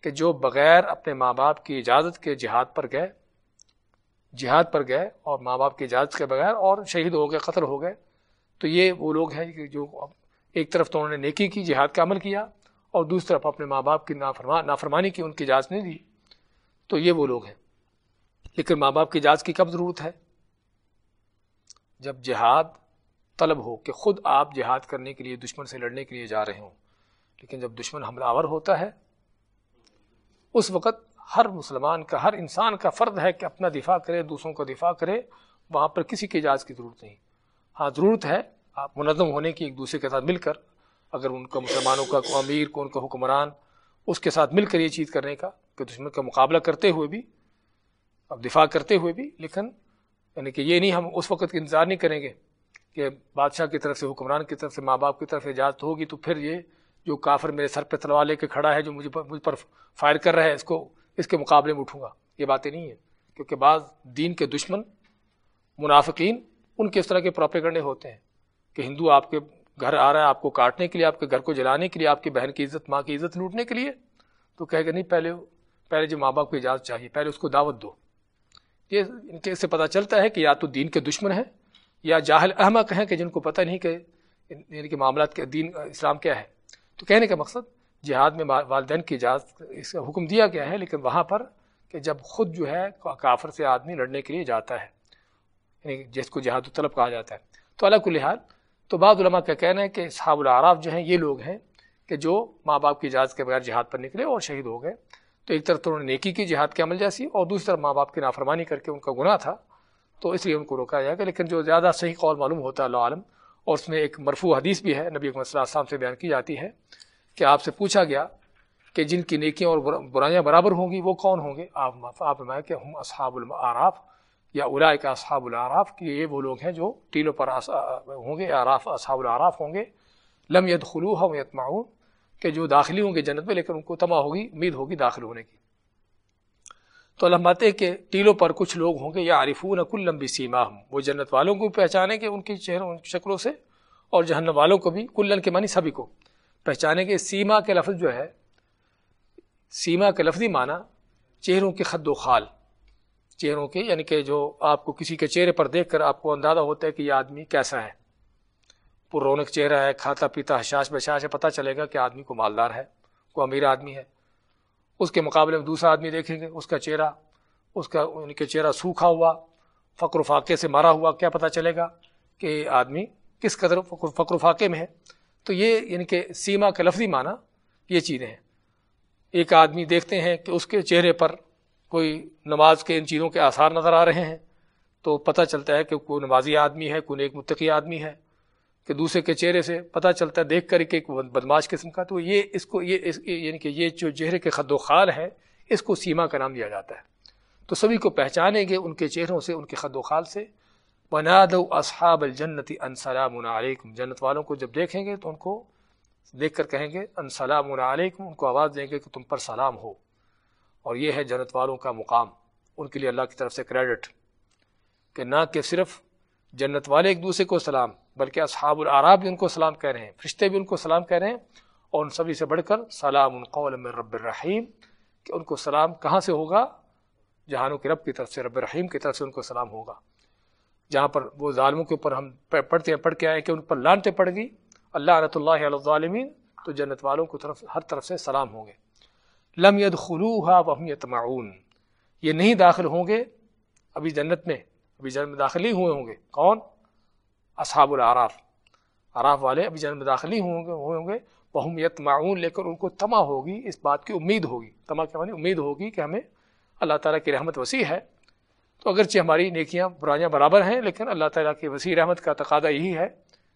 کہ جو بغیر اپنے ماں باپ کی اجازت کے جہاد پر گئے، جہاد پر گئے اور ماں باپ کی اجازت کے بغیر اور شہید ہو گئے، قتل ہو گئے، تو یہ وہ لوگ ہیں کہ جو ایک طرف تو انہوں نے نیکی کی، جہاد کا عمل کیا اور دوسری طرف اپنے ماں باپ کی نافرما، نافرمانی کی، ان کی اجازت نہیں دی۔ تو یہ وہ لوگ ہیں۔ لیکن ماں باپ کی اجازت کی کب ضرورت ہے؟ جب جہاد طلب ہو کہ خود آپ جہاد کرنے کے لیے، دشمن سے لڑنے کے لیے جا رہے ہوں، لیکن جب دشمن حملہ آور ہوتا ہے، اس وقت ہر مسلمان کا، ہر انسان کا فرد ہے کہ اپنا دفاع کرے، دوسروں کا دفاع کرے، وہاں پر کسی کی اجازت کی ضرورت نہیں۔ ہاں ضرورت ہے آپ منظم ہونے کی، ایک دوسرے کے ساتھ مل کر، اگر ان کا مسلمانوں کا، کو امیر، کو ان کا حکمران، اس کے ساتھ مل کر یہ چیز کرنے کا، کہ دشمن کا مقابلہ کرتے ہوئے بھی، اب دفاع کرتے ہوئے بھی، لیکن یعنی کہ یہ نہیں، ہم اس وقت انتظار نہیں کریں گے کہ بادشاہ کی طرف سے، حکمران کی طرف سے، ماں باپ کی طرف سے اجازت ہوگی تو پھر یہ جو کافر میرے سر پہ تلوار لے کے کھڑا ہے، جو مجھے مجھ پر فائر کر رہا ہے، اس کو، اس کے مقابلے میں اٹھوں گا۔ یہ باتیں نہیں ہیں۔ کیونکہ بعض دین کے دشمن، منافقین، ان کے اس طرح کے پراپے ہوتے ہیں کہ ہندو آپ کے گھر آ رہا ہے، آپ کو کاٹنے کے لیے، آپ کے گھر کو جلانے کے لیے، آپ کی بہن کی عزت، ماں کی عزت لوٹنے کے لیے۔ تو کہے گا نہیں، پہلے پہلے جو ماں باپ کو اجازت چاہیے، پہلے اس کو دعوت دو۔ یہ ان کے سے پتہ چلتا ہے کہ یا تو دین کے دشمن ہیں یا جاہل احمق ہیں کہ جن کو پتہ نہیں کہ یعنی کہ معاملات کے دین اسلام کیا ہے۔ تو کہنے کا مقصد جہاد میں والدین کی اجازت اس کا حکم دیا گیا ہے، لیکن وہاں پر کہ جب خود جو ہے کافر سے آدمی لڑنے کے لیے جاتا ہے یعنی جس کو جہاد و طلب کہا جاتا ہے۔ تو الگ لحاظ تو بعض علماء کا کہنا ہے کہ صحاب العراف جو ہیں یہ لوگ ہیں کہ جو ماں باپ کی اجازت کے بغیر جہاد پر نکلے اور شہید ہو گئے۔ تو ایک طرف تو انہوں نے نیکی کی، جہاد کے عمل جیسی، اور دوسری طرف ماں باپ کی نافرمانی کر کے ان کا گناہ تھا۔ تو اس لیے ان کو روکا جائے گا لیکن جو زیادہ صحیح قول معلوم ہوتا ہے اللہ عالم، اور اس میں ایک مرفوع حدیث بھی ہے، نبی اکمل صلی اللہ علیہ وسلم سے بیان کی جاتی ہے کہ آپ سے پوچھا گیا کہ جن کی نیکیاں اور برائیاں برابر ہوں گی، وہ کون ہوں گے؟ آپ آپ کہ ہم اصحاب العراف یا الا کا اصحاب العراف، کہ یہ وہ لوگ ہیں جو ٹیلوں پر ہوں گے عراف اصحاب العراف ہوں گے۔ لم ید خلو ہم کہ جو داخلی ہوں گے جنت میں، لیکن ان کو تما ہوگی، امید ہوگی داخل ہونے کی۔ تو علامات کہ ٹیلوں پر کچھ لوگ ہوں گے یا عارفون کل لمبی سیما ہوں وہ جنت والوں کو پہچانیں گے، ان کی چہروں شکلوں سے، اور جہنم والوں کو بھی، کلن کے معنی سبھی کو۔ پہچانے گے، سیما کے لفظ جو ہے، سیما کے لفظی معنی چہروں کے خد و خال۔ چہروں کے یعنی کہ جو آپ کو کسی کے چہرے پر دیکھ کر آپ کو اندازہ ہوتا ہے کہ یہ آدمی کیسا ہے۔ پر رونق چہرہ ہے، کھاتا پیتا حشاش بشاش ہے، پتہ چلے گا کہ آدمی کو مالدار ہے کو امیر آدمی ہے۔ اس کے مقابلے میں دوسرا آدمی دیکھیں گے، اس کا چہرہ، اس کا یعنی ان کے چہرہ سوکھا ہوا، فقر و فاقے سے مارا ہوا، کیا پتہ چلے گا کہ آدمی کس قدر فقر و فاقے میں ہے۔ تو یہ یعنی کہ سیما کا لفظی معنی یہ چیزیں ہیں۔ ایک آدمی دیکھتے ہیں کہ اس کے چہرے پر کوئی نماز کے ان چیزوں کے آثار نظر آ رہے ہیں، تو پتہ چلتا ہے کہ کوئی نمازی آدمی ہے، کوئی ایک متقی آدمی ہے۔ کہ دوسرے کے چہرے سے پتہ چلتا ہے، دیکھ کر کہ ایک بدماش قسم کا، تو یہ اس کو، یہ یعنی کہ یہ جو چہرے کے خد و خال ہے، اس کو سیما کا نام دیا جاتا ہے۔ تو سبھی کو پہچانیں گے ان کے چہروں سے، ان کے خد و خال سے۔ بنا دو اصحاب الجنتی انسلام علیکم جنت والوں کو جب دیکھیں گے تو ان کو دیکھ کر کہیں گے انسلام علیکم ان کو آواز دیں گے کہ تم پر سلام ہو۔ اور یہ ہے جنت والوں کا مقام۔ ان کے لیے اللہ کی طرف سے کریڈٹ کہ نہ کہ صرف جنت والے ایک دوسرے کو سلام، بلکہ اصحاب العراب بھی ان کو سلام کہہ رہے ہیں، فرشتے بھی ان کو سلام کہہ رہے ہیں، اور ان سبھی سے بڑھ کر سلام قول من رب الرحیم، کہ ان کو سلام کہاں سے ہوگا؟ جہانوں کے رب کی طرف سے، رب الرحیم کی طرف سے ان کو سلام ہوگا۔ جہاں پر وہ ظالموں کے اوپر ہم پڑھتے ہیں، پڑھ کے آئے کہ ان پر لانتے پڑ گئی اللہ رۃ اللہ علیہ ظالمین تو جنت والوں کو طرف ہر طرف سے سلام ہوں گے۔ لم ید خلوحا وہم یتمعون یہ نہیں داخل ہوں گے ابھی جنت میں۔ ابھی جنت میں داخل ہی ہوئے ہوں گے۔ کون؟ اصحاب العراف عراف والے ابھی جنت میں داخل ہی ہوئے ہوں گے۔ وہم یتمعون لے کر ان کو تما ہوگی، اس بات کی امید ہوگی۔ تما کے معنی امید ہوگی کہ ہمیں اللہ تعالیٰ کی رحمت وسیع ہے۔ تو اگرچہ ہماری نیکیاں برائیاں برابر ہیں، لیکن اللہ تعالیٰ کی وسیع رحمت کا تقاضا یہی ہے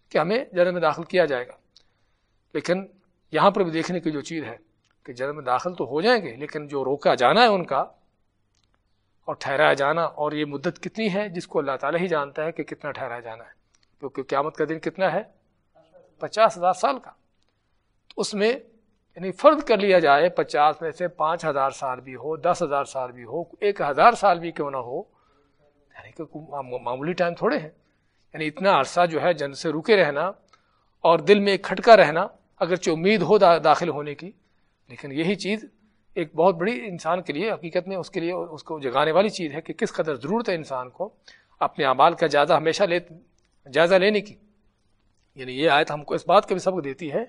کہ ہمیں جنت میں داخل کیا جائے گا۔ لیکن یہاں پر بھی دیکھنے کی جو چیز ہے کہ جنت میں داخل تو ہو جائیں گے، لیکن جو روکا جانا ہے ان کا اور ٹھہرایا جانا، اور یہ مدت کتنی ہے جس کو اللہ تعالیٰ ہی جانتا ہے کہ کتنا ٹھہرایا جانا ہے۔ کیونکہ قیامت کا دن کتنا ہے؟ پچاس ہزار سال کا۔ تو اس میں یعنی فرد کر لیا جائے، پچاس میں سے پانچ ہزار سال بھی ہو، دس ہزار سال بھی ہو، ایک ہزار سال بھی کیوں نہ ہو؟ یعنی کہ معمولی ٹائم تھوڑے ہیں۔ یعنی اتنا عرصہ جو ہے جن سے رکے رہنا اور دل میں ایک کھٹکا رہنا، اگرچہ امید ہو داخل ہونے کی، لیکن یہی چیز ایک بہت بڑی انسان کے لیے، حقیقت میں اس کے لیے اس کو جگانے والی چیز ہے کہ کس قدر ضرورت ہے انسان کو اپنے اعمال کا جائزہ ہمیشہ لے، جائزہ لینے کی۔ یعنی یہ آیت ہم کو اس بات کا بھی سبق دیتی ہے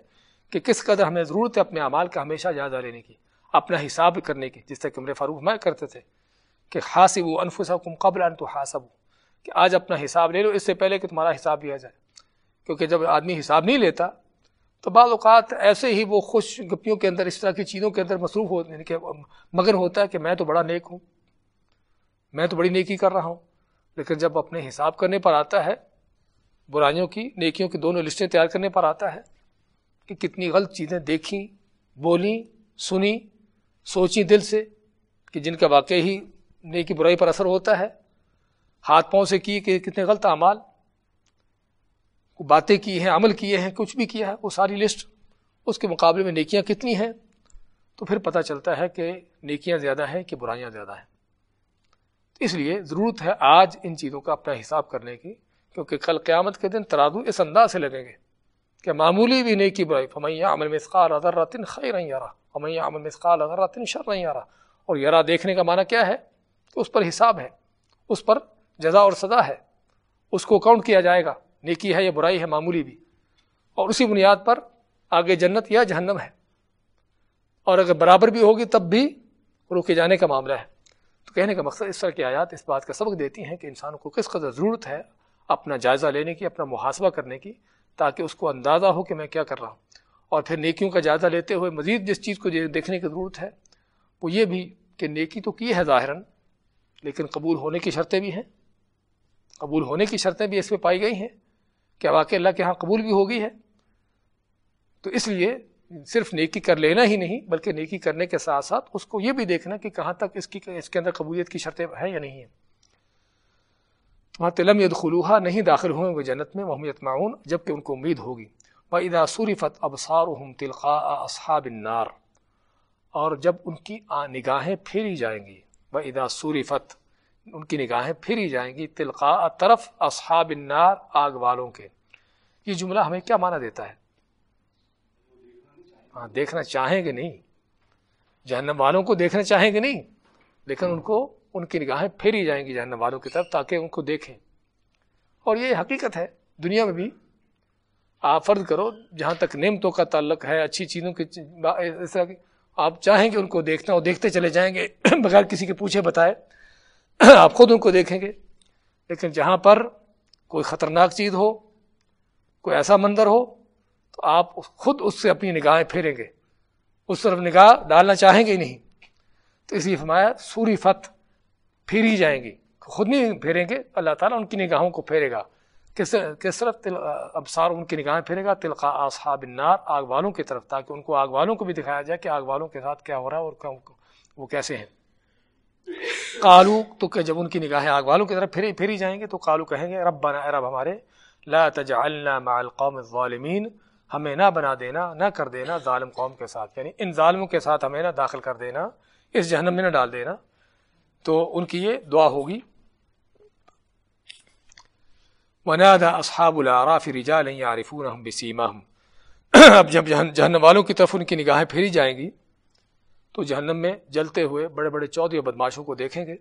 کہ کس قدر ہمیں ضرورت ہے اپنے اعمال کا ہمیشہ جائزہ لینے کی، اپنا حساب کرنے کی، جس طرح کہ عمر فاروق میں کرتے تھے کہ حاصب و انفس قبل ان تو کہ آج اپنا حساب لے لو، اس سے پہلے کہ تمہارا حساب لیا جائے۔ کیونکہ جب آدمی حساب نہیں لیتا تو بعض اوقات ایسے ہی وہ خوش گپیوں کے اندر اس طرح کی چیزوں کے اندر مصروف ہو یعنی کہ مگر ہوتا ہے کہ میں تو بڑا نیک ہوں، میں تو بڑی نیکی کر رہا ہوں، لیکن جب اپنے حساب کرنے پر آتا ہے، برائیوں کی، نیکیوں کی دونوں لسٹیں تیار کرنے پر آتا ہے کہ کتنی غلط چیزیں دیکھیں، بولیں سنی سوچیں دل سے کہ جن کا واقع ہی نیکی برائی پر اثر ہوتا ہے، ہاتھ پاؤں سے کی کہ کتنے غلط اعمال باتیں کی ہیں، عمل کیے ہیں، کچھ بھی کیا ہے، وہ ساری لسٹ اس کے مقابلے میں نیکیاں کتنی ہیں؟ تو پھر پتہ چلتا ہے کہ نیکیاں زیادہ ہیں کہ برائیاں زیادہ ہیں۔ اس لیے ضرورت ہے آج ان چیزوں کا اپنا حساب کرنے کی، کیونکہ کل قیامت کے دن ترادو اس انداز سے لگیں گے کہ معمولی بھی نیکی برائی فمیہ عمل مسقال اظہر راتن خیر یارا فمیہ عمل مسقال اظہر راتن شر نہیں یارا اور یارا دیکھنے کا معنی کیا ہے؟ کہ اس پر حساب ہے، اس پر جزا اور سزا ہے، اس کو کاؤنٹ کیا جائے گا۔ نیکی ہے یا برائی ہے معمولی بھی۔ اور اسی بنیاد پر آگے جنت یا جہنم ہے۔ اور اگر برابر بھی ہوگی تب بھی روکے جانے کا معاملہ ہے۔ تو کہنے کا مقصد اس طرح کی آیات اس بات کا سبق دیتی ہیں کہ انسان کو کس قدر ضرورت ہے اپنا جائزہ لینے کی، اپنا محاسبہ کرنے کی، تاکہ اس کو اندازہ ہو کہ میں کیا کر رہا ہوں۔ اور پھر نیکیوں کا جائزہ لیتے ہوئے مزید جس چیز کو دیکھنے کی ضرورت ہے، وہ یہ بھی کہ نیکی تو کی ہے ظاہراً، لیکن قبول ہونے کی شرطیں بھی ہیں۔ قبول ہونے کی شرطیں بھی اس میں پائی گئی ہیں۔ کہ واقع اللہ کے ہاں قبول بھی ہو گئی ہے؟ تو اس لیے صرف نیکی کر لینا ہی نہیں، بلکہ نیکی کرنے کے ساتھ ساتھ اس کو یہ بھی دیکھنا کہ کہاں تک اس کی، اس کے اندر قبولیت کی شرطیں ہیں یا نہیں ہیں۔ وہاں تلم ید خلوحا نہیں داخل ہوئیں گے جنت میں محمد معاون جبکہ ان کو امید ہوگی۔ وہ ادا سوریفت ابسار تلقا اصحاب النار، اور جب ان کی نگاہیں پھیری جائیں گی وہ ادا سوریفت ان کی نگاہیں پھری جائیں گی تلقا طرف اصحاب النار، آگ والوں کے۔ یہ جملہ ہمیں کیا مانا دیتا ہے؟ ہاں دیکھنا چاہیں گے نہیں۔ جہنم والوں کو دیکھنا چاہیں گے نہیں، لیکن ان کو، ان کی نگاہیں پھیری جائیں گی جہنم والوں کی طرف تاکہ ان کو دیکھیں۔ اور یہ حقیقت ہے، دنیا میں بھی آپ فرض کرو، جہاں تک نعمتوں کا تعلق ہے، اچھی چیزوں کی اس طرح کی، آپ چاہیں گے ان کو دیکھنا اور دیکھتے چلے جائیں گے، بغیر کسی کے پوچھے بتائے۔ آپ خود ان کو دیکھیں گے۔ لیکن جہاں پر کوئی خطرناک چیز ہو، کوئی ایسا منظر ہو، تو آپ خود اس سے اپنی نگاہیں پھیریں گے۔ اس طرف نگاہ ڈالنا چاہیں گے ہی نہیں۔ تو اس لیے فرمایا، سوری فت، پھیری جائیں گی۔ خود نہیں پھیریں گے، اللہ تعالیٰ ان کی نگاہوں کو پھیرے گا۔ کس کس طرف ابسار ان کی نگاہیں پھیرے گا؟ تلقا اصحاب النار، آگ والوں کی طرف، تاکہ ان کو آگ والوں کو بھی دکھایا جائے کہ آگ والوں کے ساتھ کیا ہو رہا ہے اور وہ کیسے ہیں۔ کالو تو کہ جب ان کی نگاہیں آگ والوں کی طرف پھری پھری جائیں گے تو کالو کہیں گے رب بنا رب ہمارے، لا تجعلنا مع القوم الظالمین، ہمیں نہ بنا دینا، نہ کر دینا ظالم قوم کے ساتھ۔ یعنی ان ظالموں کے ساتھ ہمیں نہ داخل کر دینا، اس جہنم میں نہ ڈال دینا۔ تو ان کی یہ دعا ہوگی۔ ونادى اصحاب الاعراف رجالا يعرفونهم بسيماهم۔ اب جب جہنم والوں کی طرف ان کی نگاہیں پھیری جائیں گی تو جہنم میں جلتے ہوئے بڑے بڑے چودھری بدماشوں کو دیکھیں گے۔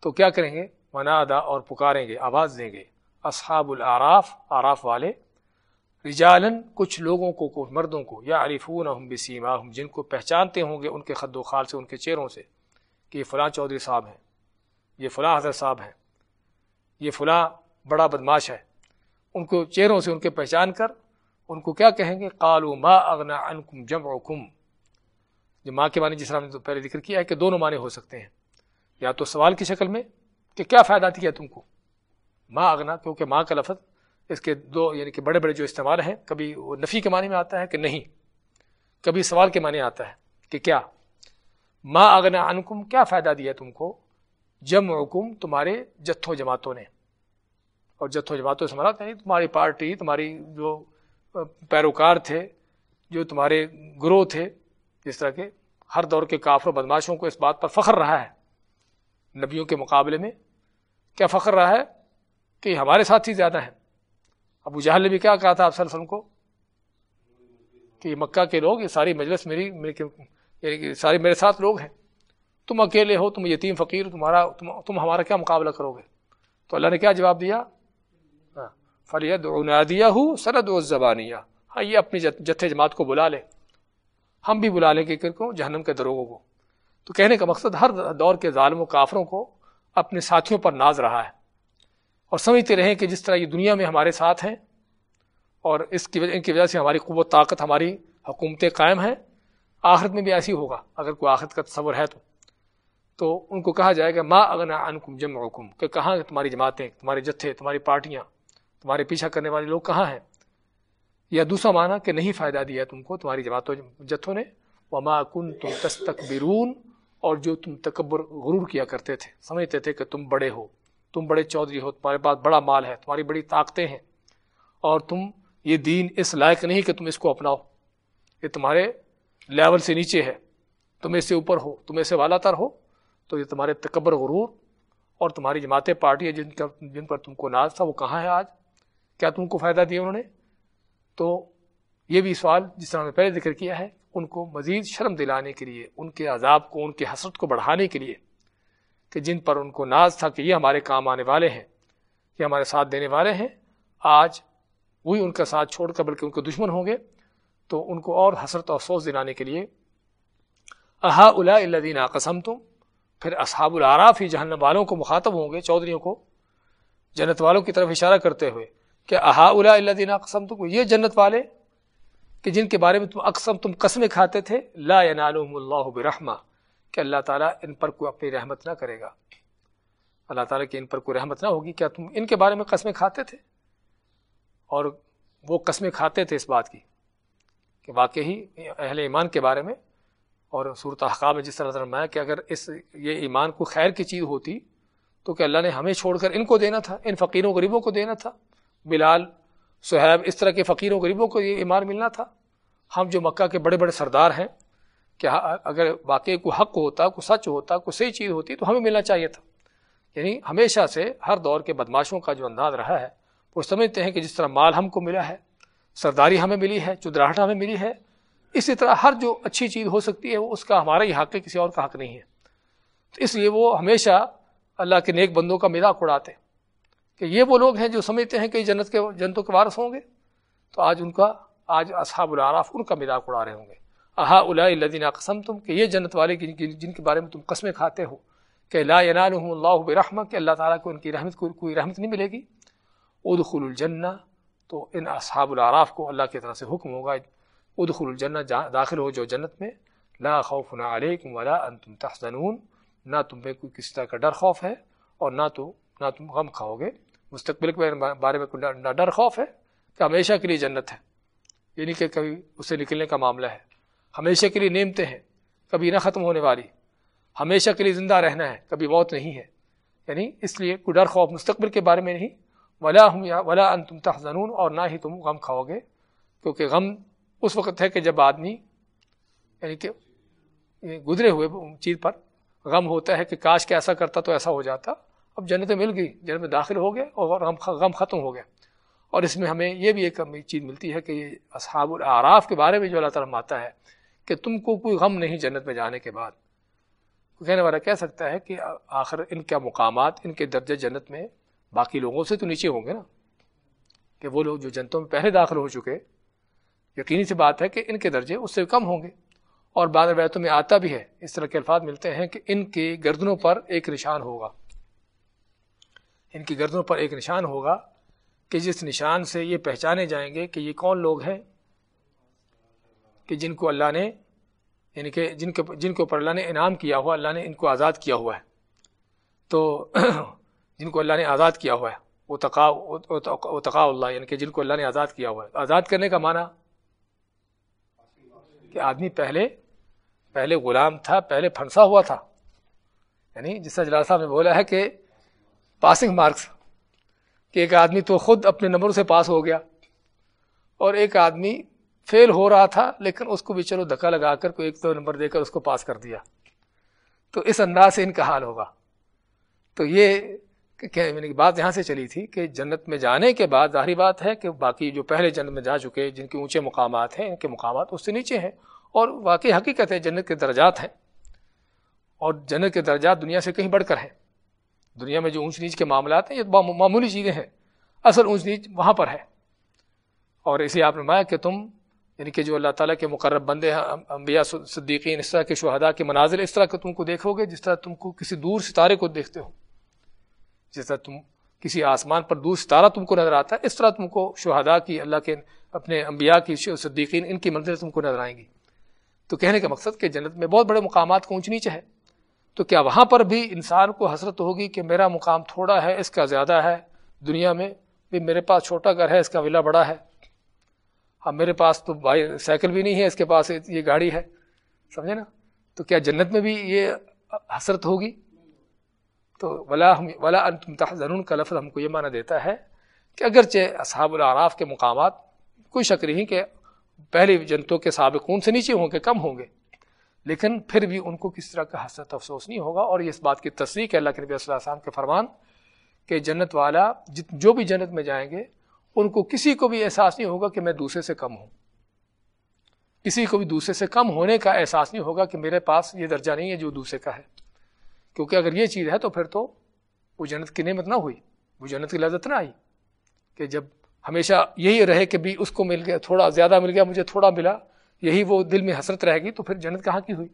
تو کیا کریں گے؟ منادا اور پکاریں گے، آواز دیں گے۔ اصحاب العراف آراف والے رجالن کچھ لوگوں کو، کچھ مردوں کو یا عارفون ہم بسیما ہم جن کو پہچانتے ہوں گے ان کے خد و خال سے، ان کے چہروں سے کہ یہ فلاں چودھری صاحب ہیں، یہ فلاں حضرت صاحب ہیں، یہ فلاں بڑا بدماش ہے۔ ان کو چہروں سے ان کے پہچان کر ان کو کیا کہیں گے؟ قالو ما اغنا عنکم جمعکم جو ماں کے معنی جس طرح ہم نے پہلے ذکر کیا ہے کہ دونوں معنی ہو سکتے ہیں۔ یا تو سوال کی شکل میں کہ کیا فائدہ دیا تم کو؟ ماں اگنا، کیونکہ ماں کا لفظ اس کے دو یعنی کہ بڑے بڑے جو استعمال ہیں، کبھی وہ نفی کے معنی میں آتا ہے کہ نہیں۔ کبھی سوال کے معنی آتا ہے کہ کیا؟ ما اگنا انکم کیا فائدہ دیا تم کو؟ جم حکم تمہارے جتھوں جماعتوں نے۔ اور جتھوں جماعتوں سے مرا یعنی تمہاری پارٹی، تمہاری جو پیروکار تھے، جو تمہارے گروہ تھے جس طرح کے ہر دور کے کافر بدماشوں کو اس بات پر فخر رہا ہے نبیوں کے مقابلے میں کیا فخر رہا ہے کہ ہمارے ساتھ ہی زیادہ ہیں؟ ابو جہل نے بھی کیا کہا تھا آپ وسلم کو کہ مکہ کے لوگ یہ ساری مجلس میری یعنی کہ سارے میرے ساتھ لوگ ہیں۔ تم اکیلے ہو تم یتیم فقیر تمہارا تم تم ہمارا کیا مقابلہ کرو گے؟ تو اللہ نے کیا جواب دیا؟ ہاں، عنادیہ ہو سرد و زبانیہ ہاں یہ اپنی جتھے جماعت کو بلا لے۔ ہم بھی بلا لیں گے کو؟ جہنم کے دروگوں کو۔ تو کہنے کا مقصد ہر دور کے ظالم و کافروں کو اپنے ساتھیوں پر ناز رہا ہے۔ اور سمجھتے رہیں کہ جس طرح یہ دنیا میں ہمارے ساتھ ہیں اور اس کی وجہ، ان کی وجہ سے ہماری قوت، طاقت، ہماری حکومتیں قائم ہیں، آخرت میں بھی ایسی ہوگا۔ اگر کوئی آخرت کا تصور ہے تو۔ تو ان کو کہا جائے گا ماں اگنا انکم جم حکم کہ کہاں تمہاری جماعتیں، تمہارے جتھے، تمہاری پارٹیاں، تمہارے پیچھا کرنے والے لوگ کہاں ہیں؟ یا دوسرا معنی کہ نہیں فائدہ دیا تم کو، تمہاری جماعتوں جتھوں نے۔ وما کن تم تستکبرون اور جو تم تکبر غرور کیا کرتے تھے، سمجھتے تھے کہ تم بڑے ہو، تم بڑے چودھری ہو، تمہارے پاس بڑا مال ہے، تمہاری بڑی طاقتیں ہیں۔ اور تم یہ دین اس لائق نہیں کہ تم اس کو اپناؤ۔ یہ تمہارے لیول سے نیچے ہے۔ تم اس سے اوپر ہو، تم اس سے والا تر ہو۔ تو یہ تمہارے تکبر غرور اور تمہاری جماعتیں پارٹی جن کا، جن پر تم کو ناز تھا، وہ کہاں ہے آج؟ کیا تم کو فائدہ دیا انہوں نے؟ تو یہ بھی سوال جس طرح میں پہلے ذکر کیا ہے، ان کو مزید شرم دلانے کے لیے، ان کے عذاب کو، ان کے حسرت کو بڑھانے کے لیے کہ جن پر ان کو ناز تھا کہ یہ ہمارے کام آنے والے ہیں، یہ ہمارے ساتھ دینے والے ہیں، آج وہی ان کا ساتھ چھوڑ کر بلکہ ان کے دشمن ہوں گے۔ تو ان کو اور حسرت اور افسوس دلانے کے لیے احا الا اللہ قسم تم پھر اصحاب العراف ہی جہنم والوں کو مخاطب ہوں گے، چودھریوں کو جنت والوں کی طرف اشارہ کرتے ہوئے۔ کہ احا الا اللہ قسم تم یہ جنت والے کہ جن کے بارے میں تم اقسم، تم قسمیں کھاتے تھے، لا ینالهم اللہ برحمہ، کہ اللہ تعالیٰ ان پر کوئی اپنی رحمت نہ کرے گا۔ اللہ تعالیٰ کی ان پر کوئی رحمت نہ ہوگی، کیا تم ان کے بارے میں قسمیں کھاتے تھے؟ اور وہ قسمیں کھاتے تھے اس بات کی کہ واقعی اہل ایمان کے بارے میں، اور صورت احقاب میں جس طرح فرمایا کہ اگر اس یہ ایمان کو خیر کی چیز ہوتی تو کہ اللہ نے ہمیں چھوڑ کر ان کو دینا تھا، ان فقیروں، غریبوں کو دینا تھا۔ بلال صہیب اس طرح کے فقیروں، غریبوں کو یہ ایمان ملنا تھا۔ ہم جو مکہ کے بڑے بڑے سردار ہیں کہ اگر واقعی کوئی حق ہوتا کوئی سچ ہوتا کوئی صحیح چیز ہوتی تو ہمیں ملنا چاہیے تھا۔ یعنی ہمیشہ سے ہر دور کے بدماشوں کا جو انداز رہا ہے، وہ سمجھتے ہیں کہ جس طرح مال ہم کو ملا ہے، سرداری ہمیں ملی ہے، چدراہٹ ہمیں ملی ہے، اسی طرح ہر جو اچھی چیز ہو سکتی ہے، وہ اس کا، ہمارا ہی حق ہے، کسی اور کا حق نہیں ہے۔ تو اس لیے وہ ہمیشہ اللہ کے نیک بندوں کا مذاق اڑاتے۔ کہ یہ وہ لوگ ہیں جو سمجھتے ہیں کہ جنت کے جنتوں کے وارث ہوں گے، تو آج ان کا، آج اصحاب العراف ان کا مذاق اڑا رہے ہوں گے۔ احا الدین قسم تم کہ یہ جنت والے جن کے بارے میں تم قسمیں کھاتے ہو، کہ لا ینالہم اللہ برحمہ، کہ اللہ تعالیٰ کو ان کی رحمت کو کوئی رحمت نہیں ملے گی۔ ادخل الجنہ، تو ان اصحاب العراف کو اللہ کی طرف سے حکم ہوگا۔ ادخل الجنہ داخل ہو جو جنت میں۔ لا خوف نہ علیکم ولا انتم تحزنون۔ نہ تم پہ کوئی کسی طرح کا ڈر خوف ہے اور نہ تو، نہ تم غم کھاؤ گے۔ مستقبل کے بارے میں نہ ڈر خوف ہے کہ ہمیشہ کے لیے جنت ہے؟ یعنی کہ کبھی اسے نکلنے کا معاملہ ہے۔ ہمیشہ کے لیے نعمتیں ہیں، کبھی نہ ختم ہونے والی۔ ہمیشہ کے لیے زندہ رہنا ہے، کبھی موت نہیں ہے۔ یعنی اس لیے کوئی ڈر خوف مستقبل کے بارے میں نہیں۔ ولا ہم یا ولا ان تم تحزنون، اور نہ ہی تم غم کھاؤ گے۔ کیونکہ غم اس وقت ہے کہ جب آدمی یعنی کہ گزرے ہوئے چیز پر غم ہوتا ہے کہ کاش کے ایسا کرتا تو ایسا ہو جاتا۔ اب جنتیں مل گئی، جنت میں داخل ہو گئے اور غم ختم ہو گیا اور اس میں ہمیں یہ بھی ایک چیز ملتی ہے کہ یہ اصحاب العراف کے بارے میں جو اللہ تعالیٰ آتا ہے کہ تم کو کوئی غم نہیں جنت میں جانے کے بعد۔ کہنے والا کہہ سکتا ہے کہ آخر ان کے مقامات، ان کے درجے جنت میں باقی لوگوں سے تو نیچے ہوں گے نا؟ کہ وہ لوگ جو جنتوں میں پہلے داخل ہو چکے، یقینی سی بات ہے کہ ان کے درجے اس سے کم ہوں گے۔ اور بعض روایتوں میں آتا بھی ہے، اس طرح کے الفاظ ملتے ہیں کہ ان کے گردنوں پر ایک نشان ہوگا۔ ان کی گردنوں پر ایک نشان ہوگا کہ جس نشان سے یہ پہچانے جائیں گے کہ یہ کون لوگ ہیں، کہ جن کو اللہ نے یعنی کہ جن کے جن کے اوپر اللہ نے انعام کیا ہوا، اللہ نے ان کو آزاد کیا ہوا ہے۔ تو جن کو اللہ نے آزاد کیا ہوا ہے، وہ تقا وہ تقا اللہ یعنی کہ جن کو اللہ نے آزاد کیا ہوا ہے۔ آزاد کرنے کا معنی کہ آدمی پہلے پہلے غلام تھا، پہلے پھنسا ہوا تھا۔ یعنی جس طرح صاحب نے بولا ہے کہ پاسنگ مارکس کہ ایک آدمی تو خود اپنے نمبر سے پاس ہو گیا اور ایک آدمی فیل ہو رہا تھا لیکن اس کو بھی چلو دھکا لگا کر کوئی ایک دو نمبر دے کر اس کو پاس کر دیا۔ تو اس انداز سے ان کا حال ہوگا۔ تو یہ کہ بات یہاں سے چلی تھی کہ جنت میں جانے کے بعد ظاہری بات ہے کہ باقی جو پہلے جنت میں جا چکے جن کے اونچے مقامات ہیں، ان کے مقامات اس سے نیچے ہیں اور واقعی حقیقت ہے جنت کے درجات ہیں اور جنت کے درجات دنیا سے کہیں بڑھ کر ہیں۔ دنیا میں جو اونچ نیچ کے معاملات ہیں، یہ معمولی چیزیں ہیں۔ اصل اونچ نیچ وہاں پر ہے۔ اور اسے آپ نے کہ تم یعنی کہ جو اللہ تعالیٰ کے مقرب بندے ہیں انبیاء، صدیقین، اس طرح کے شہدا کے مناظر اس طرح کے تم کو دیکھو گے جس طرح تم کو کسی دور ستارے کو دیکھتے ہو۔ جس طرح تم کسی آسمان پر دور ستارہ تم کو نظر آتا ہے، اس طرح تم کو شہدا کی، اللہ کے اپنے انبیاء کی، صدیقین، ان کی منزل تم کو نظر آئیں گی۔ تو کہنے کا مقصد کہ جنت میں بہت بڑے مقامات کو اونچ نیچے ہے۔ تو کیا وہاں پر بھی انسان کو حسرت ہوگی کہ میرا مقام تھوڑا ہے، اس کا زیادہ ہے، دنیا میں بھی میرے پاس چھوٹا گھر ہے، اس کا ولا بڑا ہے۔ اب میرے پاس تو بھائی سائیکل بھی نہیں ہے، اس کے پاس یہ گاڑی ہے۔ سمجھے نا؟ تو کیا جنت میں بھی یہ حسرت ہوگی؟ تو ولا ہم، ولا ان کا لفظ ہم کو یہ معنی دیتا ہے کہ اگرچہ اصحاب العراف کے مقامات، کوئی شک نہیں کہ پہلے جنتوں کے سابقون سے نیچے ہوں گے، کم ہوں گے۔ لیکن پھر بھی ان کو کس طرح کا حسرت افسوس نہیں ہوگا؟ اور یہ اس بات کی تصدیق ہے، اللہ کے نبی صلی اللہ علیہ وسلم کے فرمان کہ جنت والا جو بھی جنت میں جائیں گے، ان کو کسی کو بھی احساس نہیں ہوگا کہ میں دوسرے سے کم ہوں۔ کسی کو بھی دوسرے سے کم ہونے کا احساس نہیں ہوگا کہ میرے پاس یہ درجہ نہیں ہے جو دوسرے کا ہے۔ کیونکہ اگر یہ چیز ہے تو پھر تو وہ جنت کی نعمت نہ ہوئی، وہ جنت کی لذت نہ آئی کہ جب ہمیشہ یہی رہے کہ بھی اس کو مل گیا، تھوڑا زیادہ مل گیا، مجھے تھوڑا ملا یہی وہ دل میں حسرت رہے گی تو پھر جنت کہاں کی ہوئی؟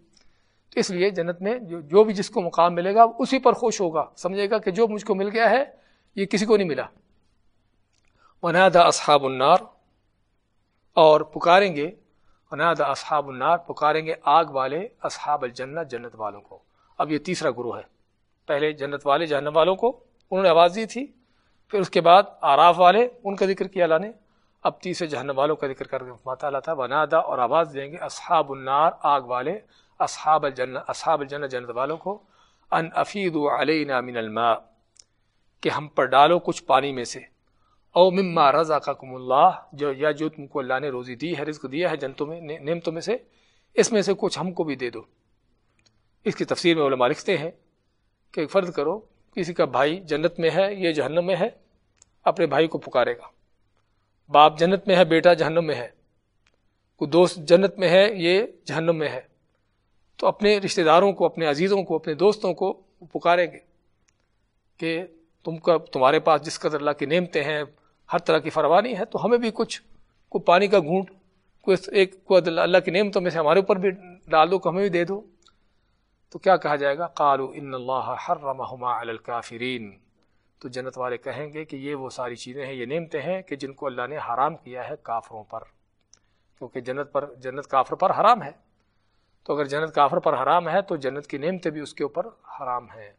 تو اس لیے جنت میں جو جو بھی جس کو مقام ملے گا اسی پر خوش ہوگا۔ سمجھے گا کہ جو مجھ کو مل گیا ہے، یہ کسی کو نہیں ملا۔ ونادا اصحاب النار۔ اور پکاریں گے۔ ونادا اصحاب النار۔ پکاریں گے آگ والے اصحاب الجنت جنت والوں کو۔ اب یہ تیسرا گروہ ہے۔ پہلے جنت والے، جہنم والوں کو۔ انہوں نے آواز دی تھی۔ پھر اس کے بعد آراف والے، ان کا ذکر کیا اللہ نے۔ اب تیسرے جہنم والوں کا ذکر کر کے ماتا اللہ تھا، ونادا اور آواز دیں گے، اصحاب النار، آگ والے، اصحاب الجنت اصحاب الجنت جنت والوں کو، ان افید علینا من الماء، کہ ہم پر ڈالو کچھ پانی میں سے۔ او مما رضا کا کم اللہ، جو یا جو تم کو اللہ نے روزی دی ہے، رزق دیا ہے جنتوں میں نعمتوں میں سے، اس میں سے کچھ ہم کو بھی دے دو۔ اس کی تفسیر میں علماء لکھتے ہیں کہ فرض کرو، کسی کا بھائی جنت میں ہے، یہ جہنم میں ہے، اپنے بھائی کو پکارے گا۔ باپ جنت میں ہے، بیٹا جہنم میں ہے۔ کوئی دوست جنت میں ہے، یہ جہنم میں ہے۔ تو اپنے رشتہ داروں کو، اپنے عزیزوں کو، اپنے دوستوں کو پکاریں گے کہ تم کا، تمہارے پاس جس قدر اللہ کی نعمتیں ہیں، ہر طرح کی فروانی ہے، تو ہمیں بھی کچھ کو پانی کا گھونٹ، کوئی ایک کو اللہ کی نعمتوں میں سے ہمارے اوپر بھی ڈال دو ہمیں بھی دے دو۔ تو کیا کہا جائے گا؟ قالو ان اللہ حرمہما علی الکافرین۔ تو جنت والے کہیں گے کہ یہ وہ ساری چیزیں ہیں، یہ نعمتیں ہیں کہ جن کو اللہ نے حرام کیا ہے کافروں پر۔ کیونکہ جنت پر، جنت کافر پر حرام ہے۔ تو اگر جنت کافر پر حرام ہے تو جنت کی نعمتیں بھی اس کے اوپر حرام ہیں۔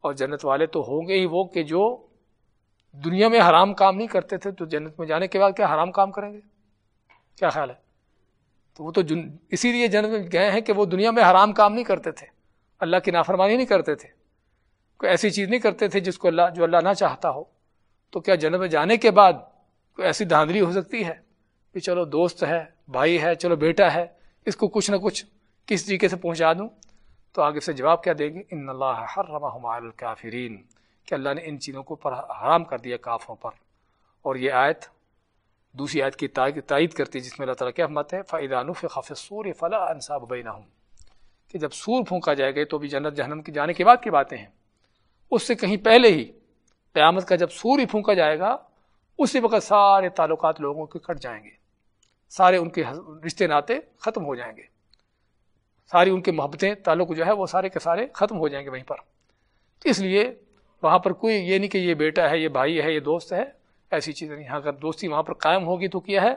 اور جنت والے تو ہوں گے ہی وہ کہ جو دنیا میں حرام کام نہیں کرتے تھے تو جنت میں جانے کے بعد کیا حرام کام کریں گے؟ کیا خیال ہے؟ تو وہ تو جن، اسی لیے جنت میں گئے ہیں کہ وہ دنیا میں حرام کام نہیں کرتے تھے۔ اللہ کی نافرمانی نہیں کرتے تھے۔ کوئی ایسی چیز نہیں کرتے تھے جس کو اللہ جو اللہ نہ چاہتا ہو۔ تو کیا جنت میں جانے کے بعد کوئی ایسی دھاندلی ہو سکتی ہے کہ چلو دوست ہے، بھائی ہے، چلو بیٹا ہے، اس کو کچھ نہ کچھ کس طریقے سے پہنچا دوں؟ تو آگے سے جواب کیا دیں گے؟ ان اللہ حرمہم علی الکافرین۔ کہ اللہ نے ان چیزوں کو پر حرام کر دیا کافروں پر۔ اور یہ آیت دوسری آیت کی تائید کرتی ہے جس میں اللہ تعالیٰ کیا احمد ہے فعیدان خف سور فلاں انصاب بین کہ جب سور پھونکا جائے گا تو بھی جنت جہنم کے جانے کے بعد کی باتیں ہیں۔ اس سے کہیں پہلے ہی قیامت کا جب سور ہی پھونکا جائے گا، اسی وقت سارے تعلقات لوگوں کے کٹ جائیں گے۔ سارے ان کے رشتے ناطے ختم ہو جائیں گے۔ ساری ان کے محبتیں، تعلق جو ہے وہ سارے کے سارے ختم ہو جائیں گے وہیں پر۔ اس لیے وہاں پر کوئی یہ نہیں کہ یہ بیٹا ہے، یہ بھائی ہے، یہ دوست ہے، ایسی چیزیں نہیں۔ اگر دوستی وہاں پر قائم ہوگی تو کیا ہے؟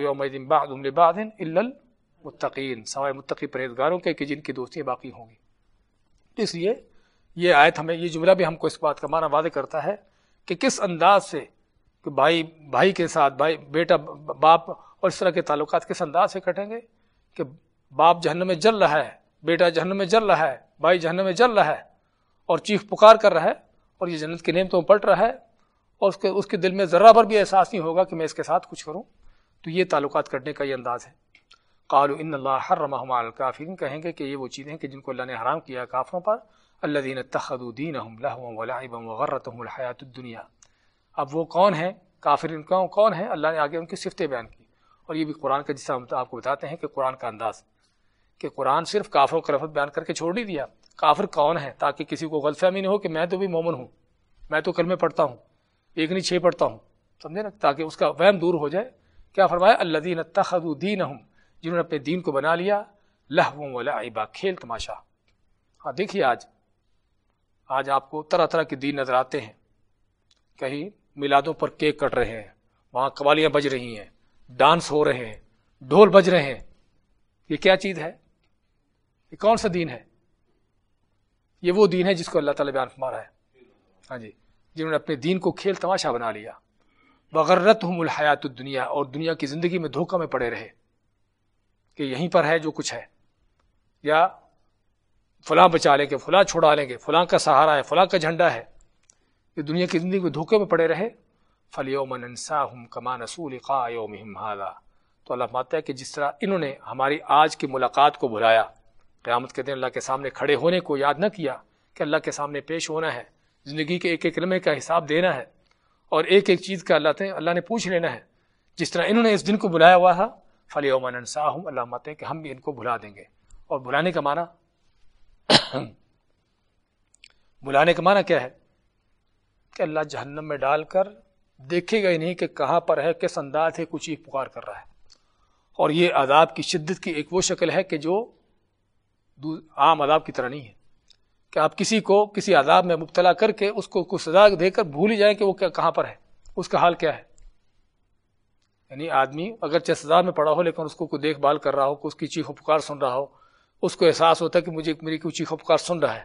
یوم بعد بعد المتقین، سوائے متقی پرہیزگاروں کے کہ جن کی دوستیاں باقی ہوں گی۔ اس لیے یہ آیت ہمیں، یہ جملہ بھی ہم کو اس بات کا معنی واضح کرتا ہے کہ کس انداز سے کہ بھائی بھائی کے ساتھ، بھائی، بیٹا، باپ اور اس طرح کے تعلقات کس انداز سے کٹیں گے؟ کہ باپ جہنم میں جل رہا ہے، بیٹا جہنم میں جل رہا ہے، بھائی جہنم میں جل رہا ہے اور چیخ پکار کر رہا ہے اور یہ جنت کی نعمتوں پلٹ رہا ہے اور اس کے اس کے دل میں ذرا بھر بھی احساس نہیں ہوگا کہ میں اس کے ساتھ کچھ کروں۔ تو یہ تعلقات کرنے کا یہ انداز ہے۔ قالو ان اللہ ہر رما الکافرین، کہیں گے کہ یہ وہ چیزیں ہیں کہ جن کو اللہ نے حرام کیا کافروں پر اللہ دین تخد الدین وغیرت الحیات الدنیا اب وہ کون ہیں؟ کافر ان کا کون ہیں؟ اللہ نے آگے ان کی صفتیں بیان کی۔ اور یہ بھی قرآن کا جس ہم آپ کو بتاتے ہیں کہ قرآن کا انداز۔ کہ قرآن صرف کافر و لفظ بیان کر کے چھوڑ نہیں دیا۔ کافر کون ہے تاکہ کسی کو غلط فہمی نہیں ہو کہ میں تو بھی مومن ہوں۔ میں تو کلمے پڑھتا ہوں۔ ایک نہیں چھ پڑھتا ہوں۔ سمجھے نا؟ تاکہ اس کا وہم دور ہو جائے۔ کیا فرمایا؟ اللہ دین تخد الدین جنہوں نے اپنے دین کو بنا لیا۔ لہو و کھیل تماشا۔ ہاں دیکھیے آج آج آپ کو طرح طرح کے دین نظر آتے ہیں۔ کہیں میلادوں پر کیک کٹ رہے ہیں، وہاں قوالیاں بج رہی ہیں، ڈانس ہو رہے ہیں، ڈھول بج رہے ہیں۔ یہ کیا چیز ہے؟ یہ کون سا دین ہے؟ یہ وہ دین ہے جس کو اللہ تعالی بیان فرما رہا ہے۔ ہاں جی جنہوں نے اپنے دین کو کھیل تماشا بنا لیا۔ بغرت ہوں الحیات الدنیا اور دنیا کی زندگی میں دھوکہ میں پڑے رہے۔ کہ یہیں پر ہے جو کچھ ہے۔ یا فلاں بچا لیں گے، فلاں چھوڑا لیں گے، فلاں کا سہارا ہے، فلاں کا جھنڈا ہے۔ یہ دنیا کی زندگی میں دھوکے میں پڑے رہے۔ فلیوم ننسا ہم کمان اصول تو اللہ ماتا ہے کہ جس طرح انہوں نے ہماری آج کی ملاقات کو بلایا، قیامت کے دن اللہ کے سامنے کھڑے ہونے کو یاد نہ کیا کہ اللہ کے سامنے پیش ہونا ہے، زندگی کے ایک ایک لمحے کا حساب دینا ہے۔ اور ایک ایک چیز کا اللہ تے، اللہ نے پوچھ لینا ہے، جس طرح انہوں نے اس دن کو بلایا ہوا تھا فلی عمن ہوں اللہ ماتے کہ ہم بھی ان کو بلا دیں گے۔ اور بلانے کا معنی بلانے کا معنی کیا ہے؟ کہ اللہ جہنم میں ڈال کر دیکھے گا ہی نہیں کہ کہاں پر ہے، کس انداز ہے کچھ ہی پکار کر رہا ہے۔ اور یہ عذاب کی شدت کی ایک وہ شکل ہے کہ جو عام عذاب کی طرح نہیں ہے۔ کہ آپ کسی کو کسی عذاب میں مبتلا کر کے اس کو کچھ سزا دے کر بھول ہی جائیں کہ وہ کہاں پر ہے۔ اس کا حال کیا ہے؟ یعنی آدمی اگر سزا میں پڑا ہو لیکن اس کو کوئی دیکھ بھال کر رہا ہو اس کی چیخ و پکار سن رہا ہو اس کو احساس ہوتا ہے کہ مجھے میری کوئی چیخ و پکار سن رہا ہے۔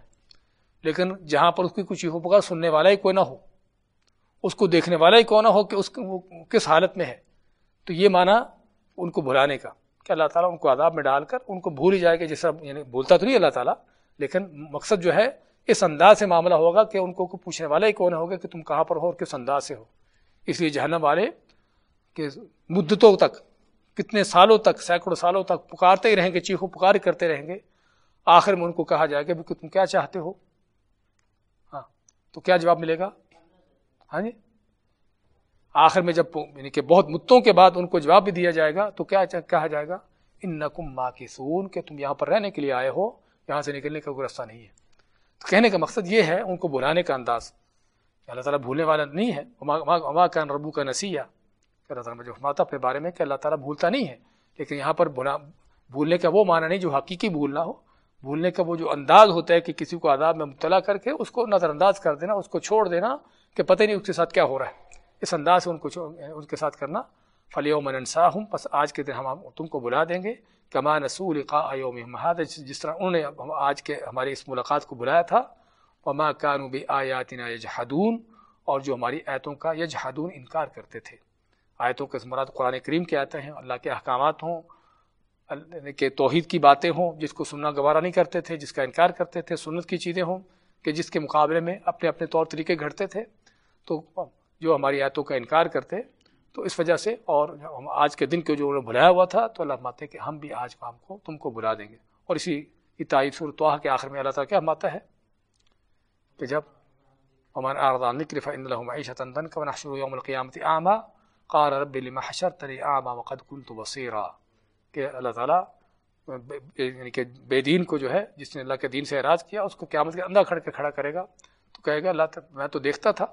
لیکن جہاں پر اس کی کوئی چیخ و پکار سننے والا ہی کوئی نہ ہو، اس کو دیکھنے والا ہی کون نہ ہو کہ اس وہ کس حالت میں ہے۔ تو یہ مانا ان کو بھلانے کا کہ اللہ تعالیٰ ان کو عذاب میں ڈال کر ان کو بھول ہی جائے کہ جیسا یعنی بولتا تو نہیں اللہ تعالیٰ، لیکن مقصد جو ہے اس انداز سے معاملہ ہوگا کہ ان کو پوچھنے والا ہی کون ہوگا کہ تم کہاں پر ہو اور کس انداز سے ہو۔ اس لیے جہنم والے کہ مدتوں تک کتنے سالوں تک، سینکڑوں سالوں تک پکارتے ہی رہیں گے، چیخو پکار کرتے رہیں گے۔ آخر میں ان کو کہا جائے گا کہ تم کیا چاہتے ہو؟ ہاں تو کیا جواب ملے گا؟ ہاں جی۔ آخر میں جب یعنی کہ بہت متوں کے بعد ان کو جواب بھی دیا جائے گا، تو کیا کہا جائے گا؟ ان نقم ماں کی سون کہ تم یہاں پر رہنے کے لیے آئے ہو، یہاں سے نکلنے کا کوئی رستہ نہیں ہے۔ تو کہنے کا مقصد یہ ہے، ان کو بلانے کا انداز۔ اللہ تعالیٰ بھولنے والا نہیں ہے۔ اما کا ربو کا نسیح اللہ تعالیٰ مجھے فرماتا اپنے بارے میں کہ اللہ تعالیٰ بھولتا نہیں ہے۔ لیکن یہاں پر بھولنے کا وہ معنی نہیں جو حقیقی بھولنا ہو۔ بھولنے کا وہ جو انداز ہوتا ہے کہ کسی کو عذاب میں مبتلا کر کے اس کو نظر انداز کر دینا، اس کو چھوڑ دینا کہ پتہ نہیں اس کے ساتھ کیا ہو رہا ہے۔ اس انداز سے ان کو ان کے ساتھ کرنا۔ فلی و منسا ہوں بس آج کے دن ہم تم کو بلا دیں گے۔ کما نسول قا محاد جس طرح انہوں نے آج کے ہماری اس ملاقات کو بلایا تھا۔ وما کانو بھی آیاتنا یجحدون اور جو ہماری آیتوں کا یجحدون انکار کرتے تھے۔ آیتوں کے مراد قرآن کریم کے آتے ہیں، اللہ کے احکامات ہوں کہ توحید کی باتیں ہوں، جس کو سننا گوارا نہیں کرتے تھے، جس کا انکار کرتے تھے، سنت کی چیزیں ہوں، کہ جس کے مقابلے میں اپنے اپنے طور طریقے گھڑتے تھے۔ تو جو ہماری آیتوں کا انکار کرتے، تو اس وجہ سے اور آج کے دن کے جو انہوں نے بلایا ہوا تھا، تو اللہ ماتے کہ ہم بھی آج کام کو تم کو بلا دیں گے۔ اور اسی اتائی صورتواہ کے آخر میں اللہ تعالیٰ کیا ماتا ہے؟ کہ جب ہمارے آردان نکرف ان معیشت دن کا نحشر یوم القیامت عامہ قار رب لما حشرتنی عامہ وقد كنت بصیرا کہ اللہ تعالیٰ یعنی کہ بے دین کو جو ہے، جس نے اللہ کے دین سے اعراض کیا، اس کو قیامت کے اندر کھڑ کے کھڑا کرے گا۔ تو کہے گا، اللہ میں تو دیکھتا تھا،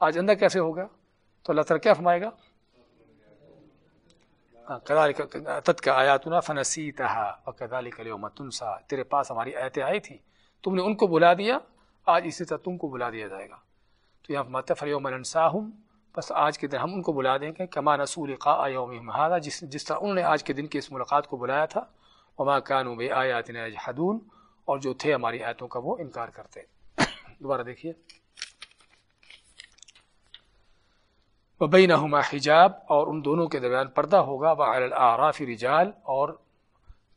آج اندر کیسے ہوگا تو اللہ تعالیٰ کیا فرمائے گا؟ ہاں، تت کا آیا تنا فنسی تہا کدالی تنسا۔ تیرے پاس ہماری ایتیں آئی تھی تم نے ان کو بلا دیا، آج اسی طرح تم کو بلا دیا جائے گا۔ تو یہاں مت فریوم انسا بس آج کے دن ہم ان کو بلا دیں گے کما رسول قا یوم مہارا جس جس طرح انہوں نے آج کے دن کی اس ملاقات کو بلایا تھا، وما کانو بے آیات حدون اور جو تھے ہماری آیتوں کا وہ انکار کرتے دوبارہ دیکھیے۔ وبئی نما حجاب، اور ان دونوں کے درمیان پردہ ہوگا وہ رجال، اور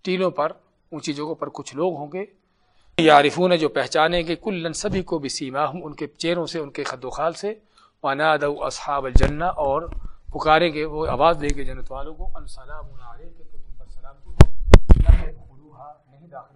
ٹیلوں پر اونچی جگہوں پر کچھ لوگ ہوں گے۔ یارفون جو پہچانیں گے کل سبھی کو بھی سیما ہوں ان کے چہروں سے، ان کے خد و خال سے۔ وناد اصحاب الجنہ اور پکاریں گے وہ آواز دیں گے جنت والوں کو السلام علیکم تم پر سلامتی ہو نہیں داخل